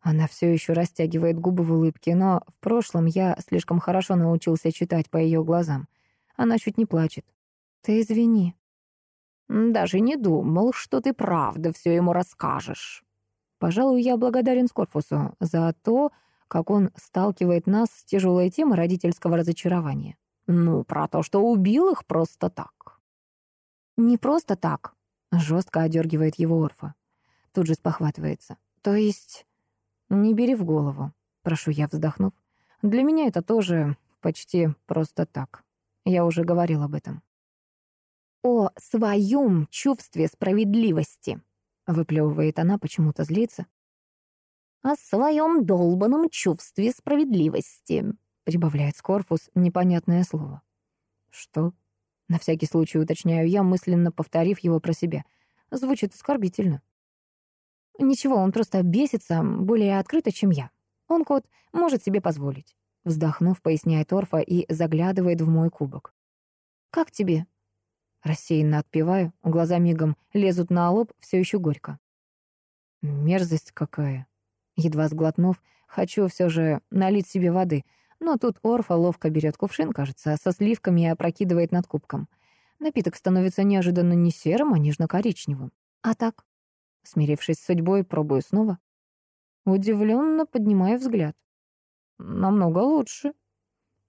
Она все еще растягивает губы в улыбке, но в прошлом я слишком хорошо научился читать по ее глазам. Она чуть не плачет. Ты извини. Даже не думал, что ты правда все ему расскажешь. Пожалуй, я благодарен Скорпусу за то, как он сталкивает нас с тяжелой темой родительского разочарования. Ну, про то, что убил их просто так. Не просто так, жестко одергивает его Орфа. Тут же спохватывается. То есть, не бери в голову, прошу я, вздохнув. Для меня это тоже почти просто так. Я уже говорил об этом. О своем чувстве справедливости, выплевывает она, почему-то злится. О своем долбанном чувстве справедливости, прибавляет Скорфус непонятное слово. Что? На всякий случай уточняю я, мысленно повторив его про себя. Звучит оскорбительно. Ничего, он просто бесится более открыто, чем я. Он, кот, может себе позволить. Вздохнув, поясняет Орфа и заглядывает в мой кубок. «Как тебе?» Рассеянно отпиваю, глаза мигом лезут на лоб, все еще горько. Мерзость какая. Едва сглотнув, хочу все же налить себе воды, но тут Орфа ловко берет кувшин, кажется, со сливками и опрокидывает над кубком. Напиток становится неожиданно не серым, а нежно-коричневым. А так, смирившись с судьбой, пробую снова. Удивленно поднимаю взгляд. Намного лучше.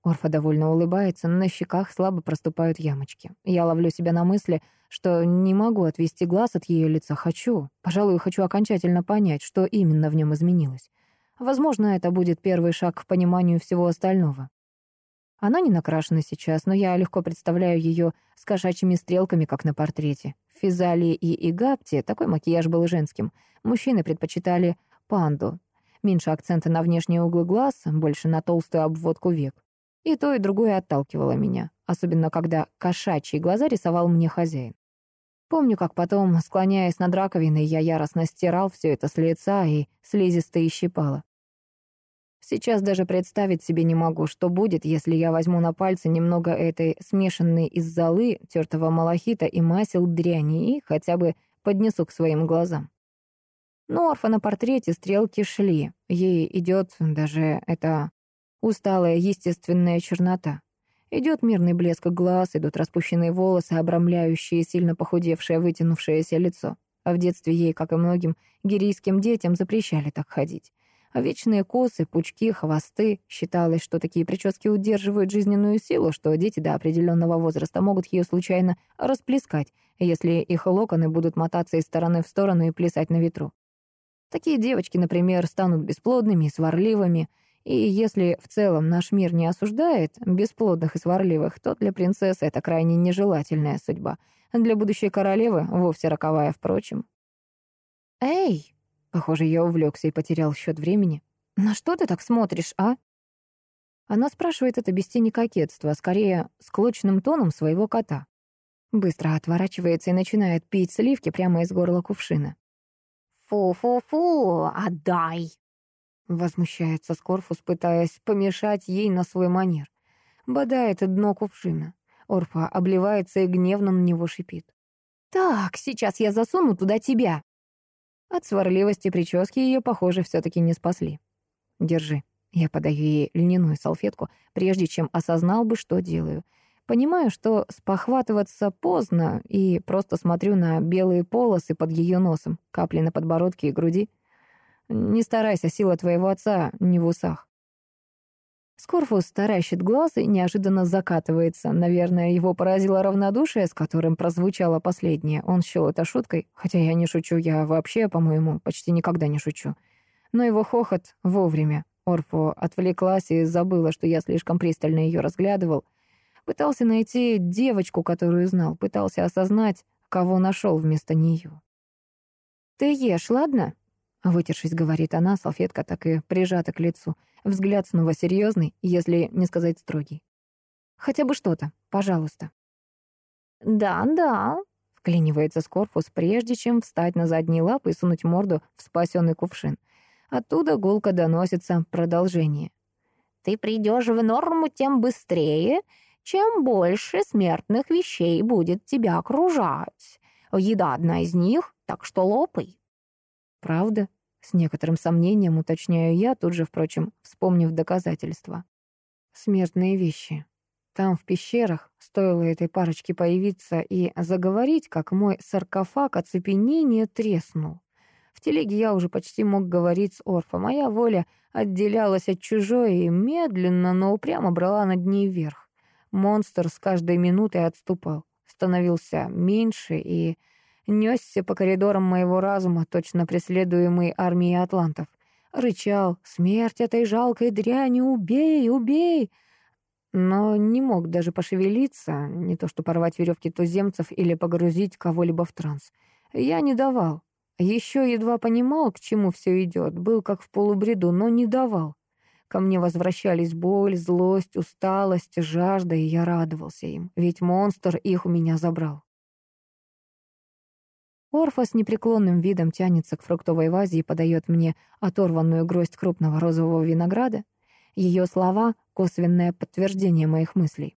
Орфа довольно улыбается, на щеках слабо проступают ямочки. Я ловлю себя на мысли, что не могу отвести глаз от ее лица. Хочу, пожалуй, хочу окончательно понять, что именно в нем изменилось. Возможно, это будет первый шаг к пониманию всего остального. Она не накрашена сейчас, но я легко представляю ее с кошачьими стрелками, как на портрете. В Физалии и Игапте такой макияж был женским. Мужчины предпочитали панду. Меньше акцента на внешние углы глаз, больше на толстую обводку век. И то, и другое отталкивало меня, особенно когда кошачьи глаза рисовал мне хозяин. Помню, как потом, склоняясь над раковиной, я яростно стирал все это с лица и слизисто и щипало. Сейчас даже представить себе не могу, что будет, если я возьму на пальцы немного этой смешанной из золы, тертого малахита и масел дряни и хотя бы поднесу к своим глазам. Но орфа на портрете стрелки шли. Ей идет даже эта усталая естественная чернота. Идет мирный блеск глаз, идут распущенные волосы, обрамляющие сильно похудевшее, вытянувшееся лицо. А в детстве ей, как и многим гирийским детям, запрещали так ходить. А вечные косы, пучки, хвосты. Считалось, что такие прически удерживают жизненную силу, что дети до определенного возраста могут ее случайно расплескать, если их локоны будут мотаться из стороны в сторону и плясать на ветру. Такие девочки, например, станут бесплодными сварливыми, и если в целом наш мир не осуждает бесплодных и сварливых, то для принцессы это крайне нежелательная судьба. Для будущей королевы вовсе роковая, впрочем. «Эй!» Похоже, я увлекся и потерял счет времени. «На что ты так смотришь, а?» Она спрашивает это без тени кокетства, а скорее склочным тоном своего кота. Быстро отворачивается и начинает пить сливки прямо из горла кувшина. «Фу-фу-фу, отдай!» Возмущается Скорфус, пытаясь помешать ей на свой манер. Бодает дно кувшина. Орфа обливается и гневно на него шипит. «Так, сейчас я засуну туда тебя!» От сварливости прически ее, похоже, все-таки не спасли. «Держи». Я подаю ей льняную салфетку, прежде чем осознал бы, что делаю. Понимаю, что спохватываться поздно, и просто смотрю на белые полосы под ее носом, капли на подбородке и груди. Не старайся, сила твоего отца не в усах. Скорфус таращит глаз и неожиданно закатывается. Наверное, его поразило равнодушие, с которым прозвучало последнее. Он счел это шуткой, хотя я не шучу, я вообще, по-моему, почти никогда не шучу. Но его хохот вовремя. Орфо отвлеклась и забыла, что я слишком пристально ее разглядывал. Пытался найти девочку, которую знал, пытался осознать, кого нашел вместо нее. «Ты ешь, ладно?» Вытершись, говорит она, салфетка так и прижата к лицу. Взгляд снова серьезный, если не сказать строгий. «Хотя бы что-то, пожалуйста». «Да-да», — вклинивается Скорфус, прежде чем встать на задние лапы и сунуть морду в спасенный кувшин. Оттуда гулко доносится продолжение. «Ты придешь в норму тем быстрее, чем больше смертных вещей будет тебя окружать. Еда одна из них, так что лопай. Правда? С некоторым сомнением уточняю я, тут же, впрочем, вспомнив доказательства. Смертные вещи. Там, в пещерах, стоило этой парочке появиться и заговорить, как мой саркофаг оцепенения треснул. В телеге я уже почти мог говорить с Орфа. Моя воля отделялась от чужой и медленно, но упрямо брала над ней верх. Монстр с каждой минутой отступал, становился меньше и несся по коридорам моего разума, точно преследуемый армией атлантов. Рычал «Смерть этой жалкой дряни! Убей! Убей!» Но не мог даже пошевелиться, не то что порвать веревки туземцев или погрузить кого-либо в транс. Я не давал. Еще едва понимал, к чему все идет, был как в полубреду, но не давал. Ко мне возвращались боль, злость, усталость, жажда, и я радовался им, ведь монстр их у меня забрал. Орфа с непреклонным видом тянется к фруктовой вазе и подает мне оторванную гроздь крупного розового винограда. Ее слова — косвенное подтверждение моих мыслей.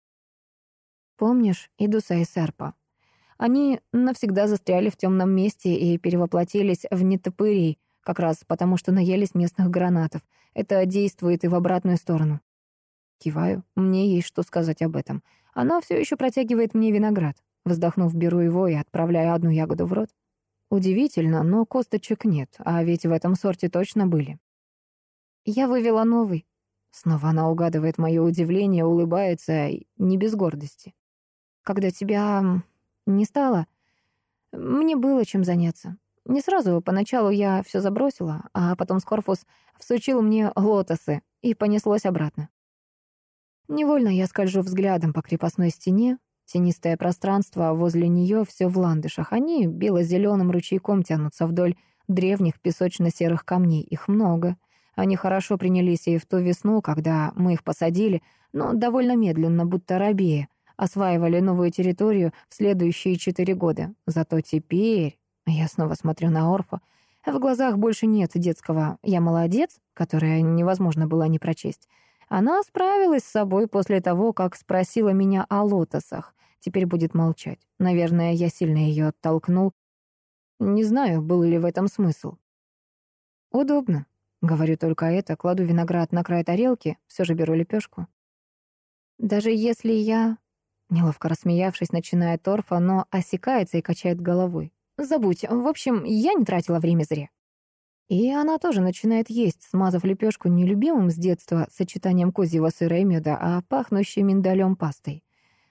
Помнишь Идуса и Серпа? Они навсегда застряли в темном месте и перевоплотились в нетопырей, как раз потому, что наелись местных гранатов. Это действует и в обратную сторону. Киваю. Мне есть что сказать об этом. Она все еще протягивает мне виноград. Вздохнув, беру его и отправляю одну ягоду в рот. Удивительно, но косточек нет, а ведь в этом сорте точно были. Я вывела новый. Снова она угадывает мое удивление, улыбается, не без гордости. Когда тебя не стало, мне было чем заняться. Не сразу, поначалу я все забросила, а потом Скорфус всучил мне лотосы и понеслось обратно. Невольно я скольжу взглядом по крепостной стене. Тенистое пространство возле нее все в ландышах. Они бело-зеленым ручейком тянутся вдоль древних песочно-серых камней. Их много. Они хорошо принялись и в ту весну, когда мы их посадили, но довольно медленно, будто рабея, осваивали новую территорию в следующие четыре года. Зато теперь я снова смотрю на Орфа. В глазах больше нет детского «я молодец», которое невозможно было не прочесть. Она справилась с собой после того, как спросила меня о лотосах. Теперь будет молчать. Наверное, я сильно ее оттолкнул. Не знаю, был ли в этом смысл. «Удобно», — Говорю только это, кладу виноград на край тарелки, все же беру лепешку. Даже если я... Неловко рассмеявшись, начинает торфа, но осекается и качает головой. Забудь, в общем, я не тратила время зря. И она тоже начинает есть, смазав лепешку нелюбимым с детства сочетанием козьего сыра и меда, а пахнущей миндалем пастой.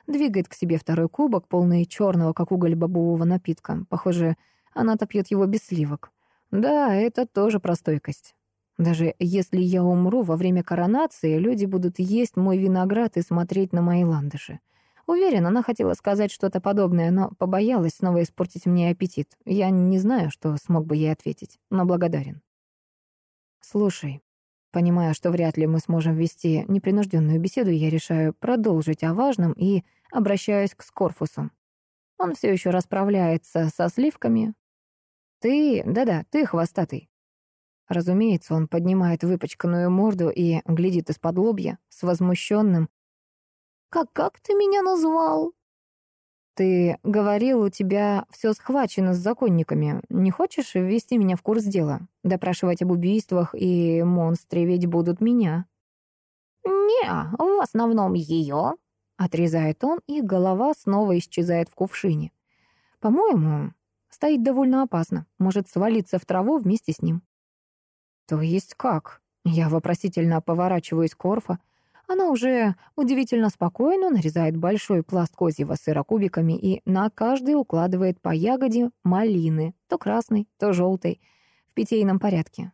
Двигает к себе второй кубок, полный черного, как уголь бобового напитка. Похоже, она-то пьет его без сливок. Да, это тоже про стойкость. Даже если я умру во время коронации, люди будут есть мой виноград и смотреть на мои ландыши. Уверен, она хотела сказать что-то подобное, но побоялась снова испортить мне аппетит. Я не знаю, что смог бы ей ответить, но благодарен. Слушай, понимая, что вряд ли мы сможем вести непринужденную беседу, я решаю продолжить о важном и обращаюсь к Скорфусу. Он все еще расправляется со сливками. Ты, да-да, ты хвостатый. Разумеется, он поднимает выпачканную морду и глядит из-под лобья с возмущенным как, как ты меня назвал?» «Ты говорил, у тебя все схвачено с законниками. Не хочешь ввести меня в курс дела? Допрашивать об убийствах и монстре ведь будут меня». «Не, в основном ее», — отрезает он, и голова снова исчезает в кувшине. «По-моему, стоит довольно опасно. Может свалиться в траву вместе с ним». «То есть как?» Я вопросительно поворачиваюсь к Орфа. Она уже удивительно спокойно нарезает большой пласт козьего сыра кубиками и на каждый укладывает по ягоде малины, то красной, то желтой, в питейном порядке.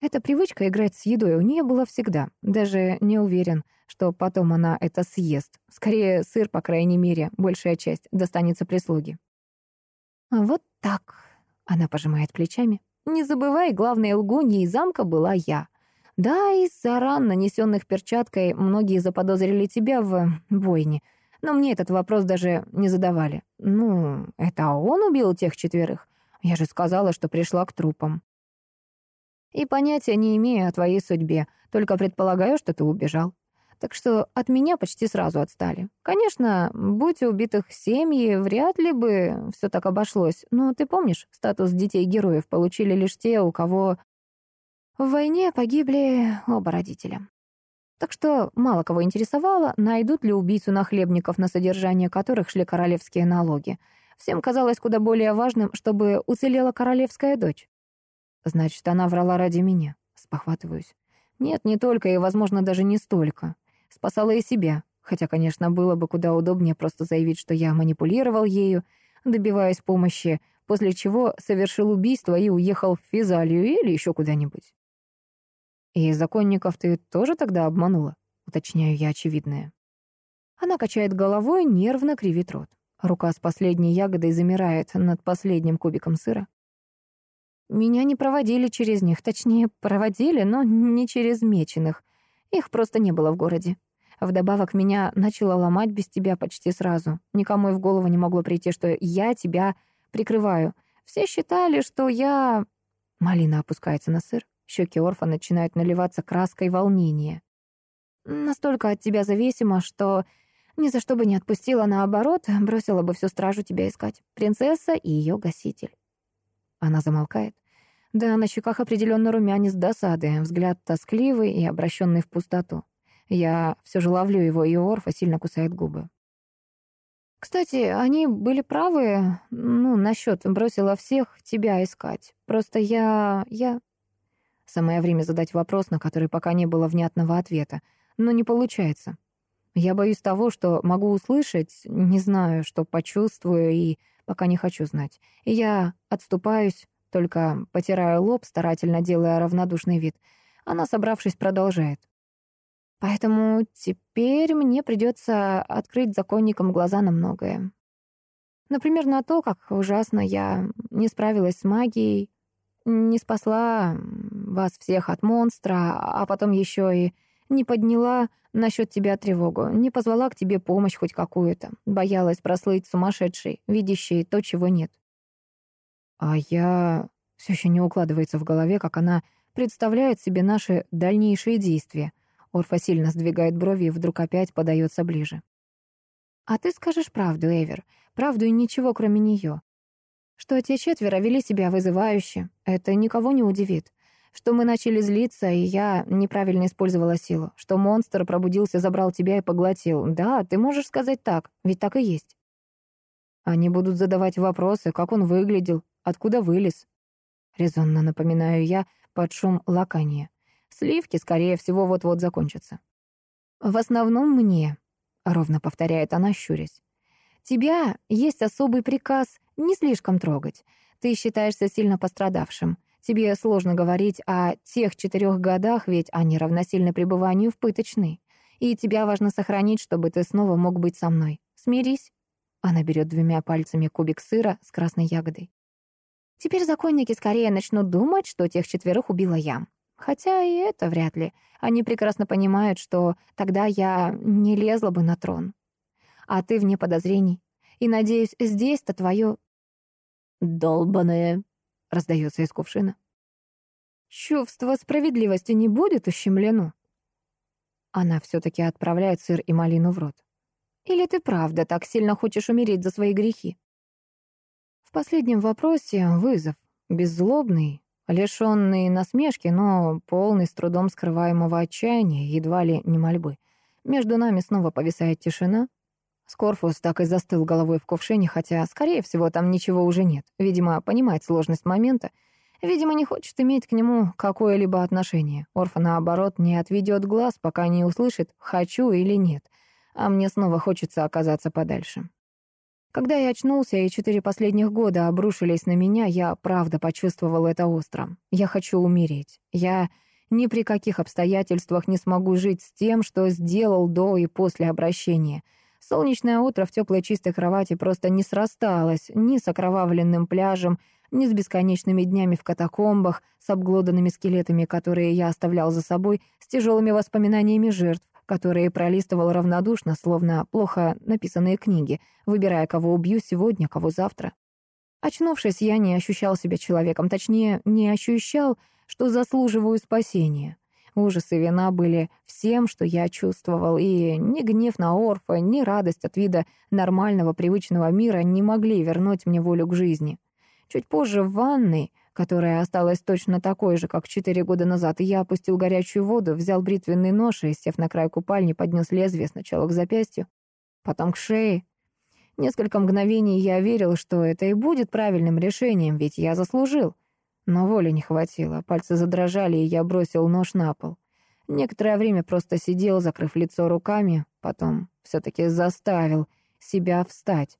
Эта привычка играть с едой у нее была всегда. Даже не уверен, что потом она это съест. Скорее, сыр, по крайней мере, большая часть достанется прислуге. «Вот так», — она пожимает плечами. «Не забывай, главной лгуньей замка была я. Да, из-за ран, нанесенных перчаткой, многие заподозрили тебя в бойне. Но мне этот вопрос даже не задавали. Ну, это он убил тех четверых? Я же сказала, что пришла к трупам. И понятия не имею о твоей судьбе, только предполагаю, что ты убежал. Так что от меня почти сразу отстали. Конечно, будь убитых семьи, вряд ли бы все так обошлось. Но ты помнишь, статус детей-героев получили лишь те, у кого в войне погибли оба родителя. Так что мало кого интересовало, найдут ли убийцу нахлебников, на содержание которых шли королевские налоги. Всем казалось куда более важным, чтобы уцелела королевская дочь. Значит, она врала ради меня. Спохватываюсь. Нет, не только и, возможно, даже не столько. Спасала и себя. Хотя, конечно, было бы куда удобнее просто заявить, что я манипулировал ею, добиваясь помощи, после чего совершил убийство и уехал в Физалию или еще куда-нибудь. «И законников ты тоже тогда обманула?» Уточняю я очевидное. Она качает головой, нервно кривит рот. Рука с последней ягодой замирает над последним кубиком сыра. Меня не проводили через них, точнее, проводили, но не через меченых. Их просто не было в городе. Вдобавок меня начало ломать без тебя почти сразу. Никому и в голову не могло прийти, что я тебя прикрываю. Все считали, что я... Малина опускается на сыр. Щеки Орфа начинают наливаться краской волнения. Настолько от тебя зависимо, что ни за что бы не отпустила, наоборот, бросила бы всю стражу тебя искать. Принцесса и ее гаситель. Она замолкает. Да, на щеках определенно румянец досады, взгляд тоскливый и обращенный в пустоту. Я все же ловлю его, и Орфа сильно кусает губы. Кстати, они были правы, ну, насчет бросила всех тебя искать. Просто я... я... Самое время задать вопрос, на который пока не было внятного ответа. Но не получается. Я боюсь того, что могу услышать, не знаю, что почувствую и пока не хочу знать. И я отступаюсь, только потираю лоб, старательно делая равнодушный вид. Она, собравшись, продолжает. Поэтому теперь мне придется открыть законникам глаза на многое. Например, на то, как ужасно я не справилась с магией, не спасла вас всех от монстра, а потом еще и не подняла насчет тебя тревогу, не позвала к тебе помощь хоть какую-то, боялась прослыть сумасшедшей, видящей то, чего нет. А я все еще не укладывается в голове, как она представляет себе наши дальнейшие действия. Орфа сильно сдвигает брови и вдруг опять подается ближе. «А ты скажешь правду, Эвер, правду и ничего, кроме нее что те четверо вели себя вызывающе. Это никого не удивит. что мы начали злиться, и я неправильно использовала силу, что монстр пробудился, забрал тебя и поглотил. Да, ты можешь сказать так, ведь так и есть. Они будут задавать вопросы, как он выглядел, откуда вылез. Резонно напоминаю я под шум лакания. Сливки, скорее всего, вот-вот закончатся. В основном мне, ровно повторяет она, щурясь. Тебя есть особый приказ не слишком трогать. Ты считаешься сильно пострадавшим. Тебе сложно говорить о тех четырех годах, ведь они равносильны пребыванию в пыточной. И тебя важно сохранить, чтобы ты снова мог быть со мной. Смирись. Она берет двумя пальцами кубик сыра с красной ягодой. Теперь законники скорее начнут думать, что тех четверых убила я. Хотя и это вряд ли. Они прекрасно понимают, что тогда я не лезла бы на трон. А ты вне подозрений. И, надеюсь, здесь-то твое... «Долбаное!» — раздается из кувшина. «Чувство справедливости не будет ущемлено?» Она все-таки отправляет сыр и малину в рот. «Или ты правда так сильно хочешь умереть за свои грехи?» В последнем вопросе вызов, беззлобный, лишенный насмешки, но полный с трудом скрываемого отчаяния, едва ли не мольбы. Между нами снова повисает тишина, Скорфус так и застыл головой в кувшине, хотя, скорее всего, там ничего уже нет. Видимо, понимает сложность момента. Видимо, не хочет иметь к нему какое-либо отношение. Орфа, наоборот, не отведет глаз, пока не услышит «хочу» или «нет». А мне снова хочется оказаться подальше. Когда я очнулся, и четыре последних года обрушились на меня, я правда почувствовал это остро. Я хочу умереть. Я ни при каких обстоятельствах не смогу жить с тем, что сделал до и после обращения — Солнечное утро в теплой чистой кровати просто не срасталось ни с окровавленным пляжем, ни с бесконечными днями в катакомбах, с обглоданными скелетами, которые я оставлял за собой, с тяжелыми воспоминаниями жертв, которые пролистывал равнодушно, словно плохо написанные книги, выбирая, кого убью сегодня, кого завтра. Очнувшись, я не ощущал себя человеком, точнее, не ощущал, что заслуживаю спасения. Ужас и вина были всем, что я чувствовал, и ни гнев на Орфа, ни радость от вида нормального, привычного мира не могли вернуть мне волю к жизни. Чуть позже в ванной, которая осталась точно такой же, как четыре года назад, я опустил горячую воду, взял бритвенный нож и, сев на край купальни, поднес лезвие сначала к запястью, потом к шее. Несколько мгновений я верил, что это и будет правильным решением, ведь я заслужил — но воли не хватило, пальцы задрожали, и я бросил нож на пол. Некоторое время просто сидел, закрыв лицо руками, потом все-таки заставил себя встать.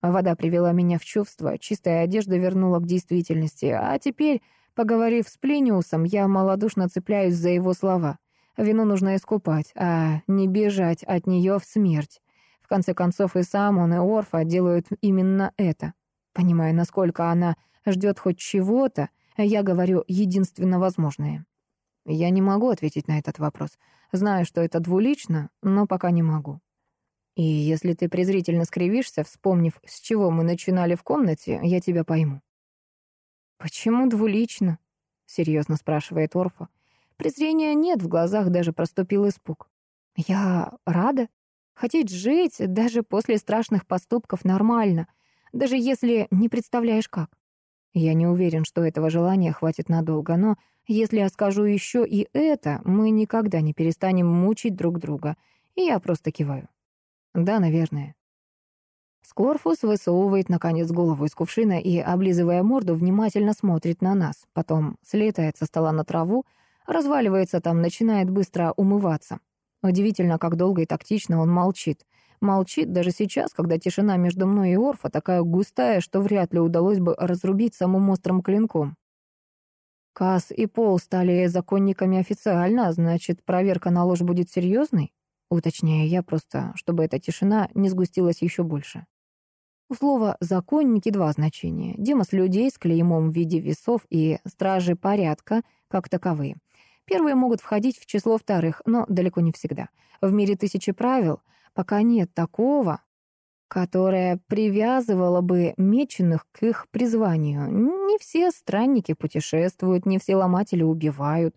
Вода привела меня в чувство, чистая одежда вернула к действительности, а теперь, поговорив с Плиниусом, я малодушно цепляюсь за его слова. Вину нужно искупать, а не бежать от нее в смерть. В конце концов, и сам он, и Орфа делают именно это. Понимая, насколько она ждет хоть чего-то, я говорю единственно возможное. Я не могу ответить на этот вопрос. Знаю, что это двулично, но пока не могу. И если ты презрительно скривишься, вспомнив, с чего мы начинали в комнате, я тебя пойму. «Почему двулично?» — серьезно спрашивает Орфа. Презрения нет, в глазах даже проступил испуг. «Я рада. Хотеть жить даже после страшных поступков нормально, даже если не представляешь как. Я не уверен, что этого желания хватит надолго, но если я скажу еще и это, мы никогда не перестанем мучить друг друга. И я просто киваю. Да, наверное. Скорфус высовывает, наконец, голову из кувшина и, облизывая морду, внимательно смотрит на нас. Потом слетает со стола на траву, разваливается там, начинает быстро умываться. Удивительно, как долго и тактично он молчит. Молчит даже сейчас, когда тишина между мной и Орфа такая густая, что вряд ли удалось бы разрубить самым острым клинком. Касс и Пол стали законниками официально, а значит, проверка на ложь будет серьезной? Уточняю я просто, чтобы эта тишина не сгустилась еще больше. У слова «законники» два значения. Демос людей с клеймом в виде весов и стражи порядка как таковые. Первые могут входить в число вторых, но далеко не всегда. В мире тысячи правил пока нет такого, которое привязывало бы меченых к их призванию. Не все странники путешествуют, не все ломатели убивают,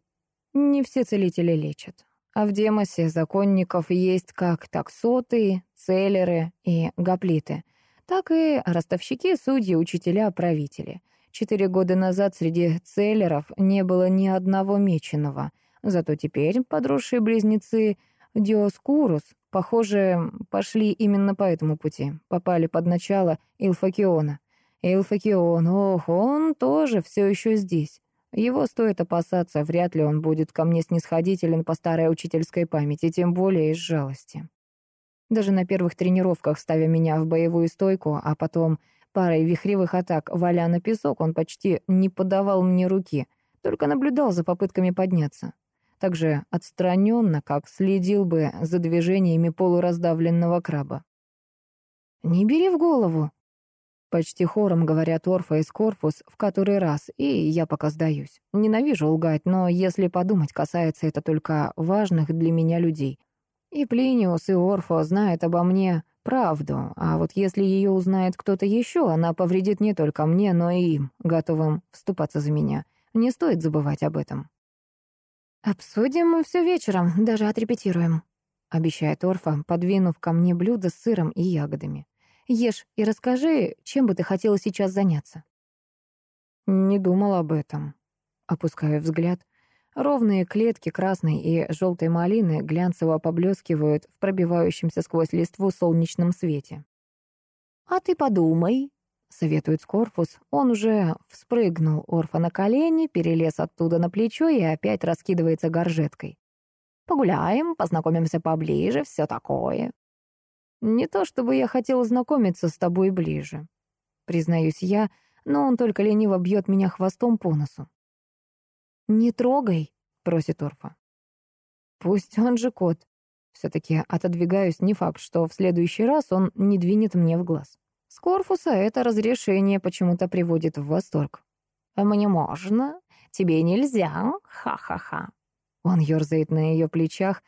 не все целители лечат. А в Демосе законников есть как таксоты, целлеры и гоплиты, так и ростовщики, судьи, учителя, правители. Четыре года назад среди целлеров не было ни одного меченого. Зато теперь подросшие близнецы Диоскурус, похоже, пошли именно по этому пути. Попали под начало Илфакиона. Илфакион, ох, он тоже все еще здесь. Его стоит опасаться, вряд ли он будет ко мне снисходителен по старой учительской памяти, тем более из жалости. Даже на первых тренировках, ставя меня в боевую стойку, а потом парой вихревых атак валя на песок, он почти не подавал мне руки, только наблюдал за попытками подняться. Так же отстраненно, как следил бы за движениями полураздавленного краба. «Не бери в голову», Почти хором говорят Орфа и Скорпус в который раз, и я пока сдаюсь. Ненавижу лгать, но если подумать, касается это только важных для меня людей. И Плиниус, и Орфа знают обо мне правду, а вот если ее узнает кто-то еще, она повредит не только мне, но и им, готовым вступаться за меня. Не стоит забывать об этом. «Обсудим мы все вечером, даже отрепетируем», — обещает Орфа, подвинув ко мне блюдо с сыром и ягодами. Ешь и расскажи, чем бы ты хотела сейчас заняться». «Не думал об этом». Опускаю взгляд. Ровные клетки красной и желтой малины глянцево поблескивают в пробивающемся сквозь листву солнечном свете. «А ты подумай», — советует Скорпус. Он уже вспрыгнул Орфа на колени, перелез оттуда на плечо и опять раскидывается горжеткой. «Погуляем, познакомимся поближе, все такое». Не то чтобы я хотел знакомиться с тобой ближе, признаюсь я, но он только лениво бьет меня хвостом по носу. «Не трогай», — просит Орфа. «Пусть он же кот». Все-таки отодвигаюсь, не факт, что в следующий раз он не двинет мне в глаз. С Корфуса это разрешение почему-то приводит в восторг. «А мне можно? Тебе нельзя? Ха-ха-ха». Он ерзает на ее плечах,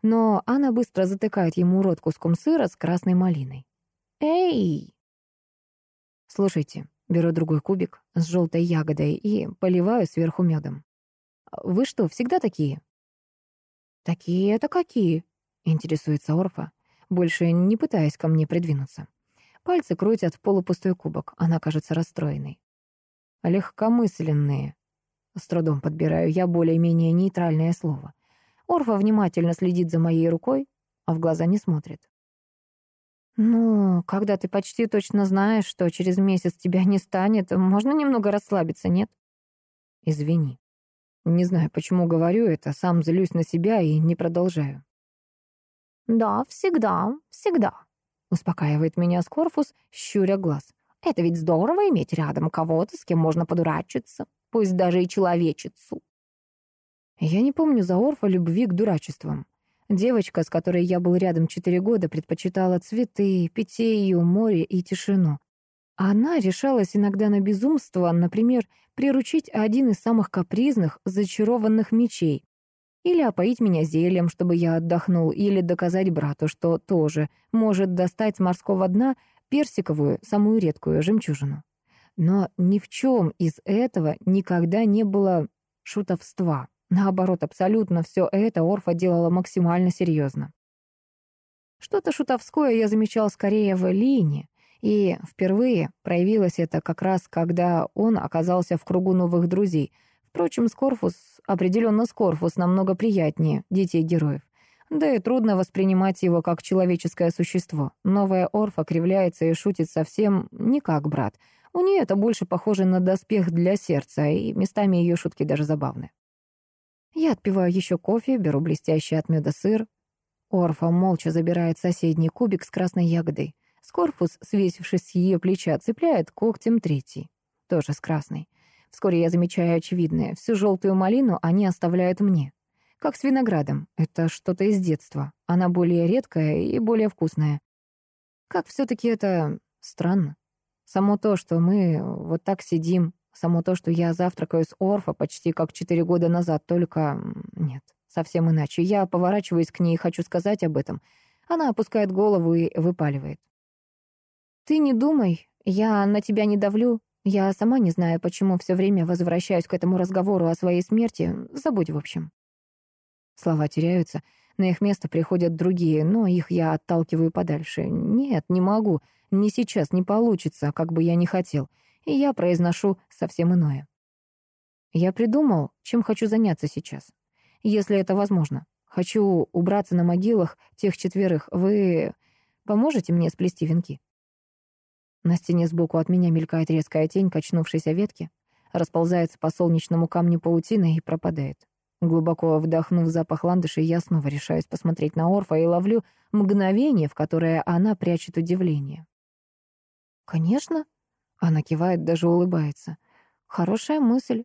но она быстро затыкает ему рот куском сыра с красной малиной. «Эй!» «Слушайте, беру другой кубик с желтой ягодой и поливаю сверху медом. Вы что, всегда такие?» «Такие это какие?» — интересуется Орфа, больше не пытаясь ко мне придвинуться. Пальцы крутят полупустой кубок, она кажется расстроенной. «Легкомысленные». С трудом подбираю я более-менее нейтральное слово. Орфа внимательно следит за моей рукой, а в глаза не смотрит. «Ну, когда ты почти точно знаешь, что через месяц тебя не станет, можно немного расслабиться, нет?» «Извини. Не знаю, почему говорю это, сам злюсь на себя и не продолжаю». «Да, всегда, всегда», — успокаивает меня Скорфус, щуря глаз. «Это ведь здорово иметь рядом кого-то, с кем можно подурачиться, пусть даже и человечицу». Я не помню за Орфа любви к дурачествам. Девочка, с которой я был рядом четыре года, предпочитала цветы, питею, море и тишину. Она решалась иногда на безумство, например, приручить один из самых капризных, зачарованных мечей. Или опоить меня зельем, чтобы я отдохнул, или доказать брату, что тоже может достать с морского дна персиковую, самую редкую жемчужину. Но ни в чем из этого никогда не было шутовства. Наоборот, абсолютно все это Орфа делала максимально серьезно. Что-то шутовское я замечал скорее в Лине, и впервые проявилось это как раз, когда он оказался в кругу новых друзей. Впрочем, Скорфус, определенно Скорфус, намного приятнее детей героев. Да и трудно воспринимать его как человеческое существо. Новая Орфа кривляется и шутит совсем не как брат. У нее это больше похоже на доспех для сердца, и местами ее шутки даже забавны. Я отпиваю еще кофе, беру блестящий от меда сыр. Орфа молча забирает соседний кубик с красной ягодой. Скорпус, свесившись с ее плеча, цепляет когтем третий, тоже с красной. Вскоре я замечаю очевидное. Всю желтую малину они оставляют мне. Как с виноградом. Это что-то из детства. Она более редкая и более вкусная. Как все-таки это странно. Само то, что мы вот так сидим, Само то, что я завтракаю с Орфа почти как четыре года назад, только... Нет, совсем иначе. Я поворачиваюсь к ней и хочу сказать об этом. Она опускает голову и выпаливает. «Ты не думай, я на тебя не давлю. Я сама не знаю, почему все время возвращаюсь к этому разговору о своей смерти. Забудь, в общем». Слова теряются. На их место приходят другие, но их я отталкиваю подальше. Нет, не могу. Не сейчас, не получится, как бы я ни хотел. и я произношу совсем иное. Я придумал, чем хочу заняться сейчас. Если это возможно. Хочу убраться на могилах тех четверых. Вы поможете мне сплести венки? На стене сбоку от меня мелькает резкая тень качнувшейся ветки, расползается по солнечному камню паутины и пропадает. Глубоко вдохнув запах ландыши, я снова решаюсь посмотреть на Орфа и ловлю мгновение, в которое она прячет удивление. «Конечно», — она кивает, даже улыбается. «Хорошая мысль».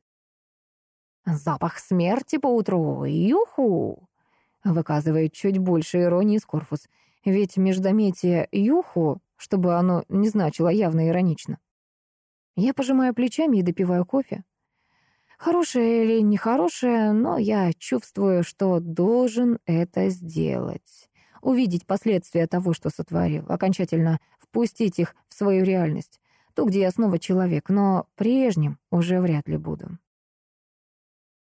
«Запах смерти поутру, юху!» — выказывает чуть больше иронии Скорфус. Ведь междометие «юху», чтобы оно не значило явно иронично. Я пожимаю плечами и допиваю кофе. Хорошее или нехорошее, но я чувствую, что должен это сделать. Увидеть последствия того, что сотворил, окончательно впустить их в свою реальность. Ту, где я снова человек, но прежним уже вряд ли буду.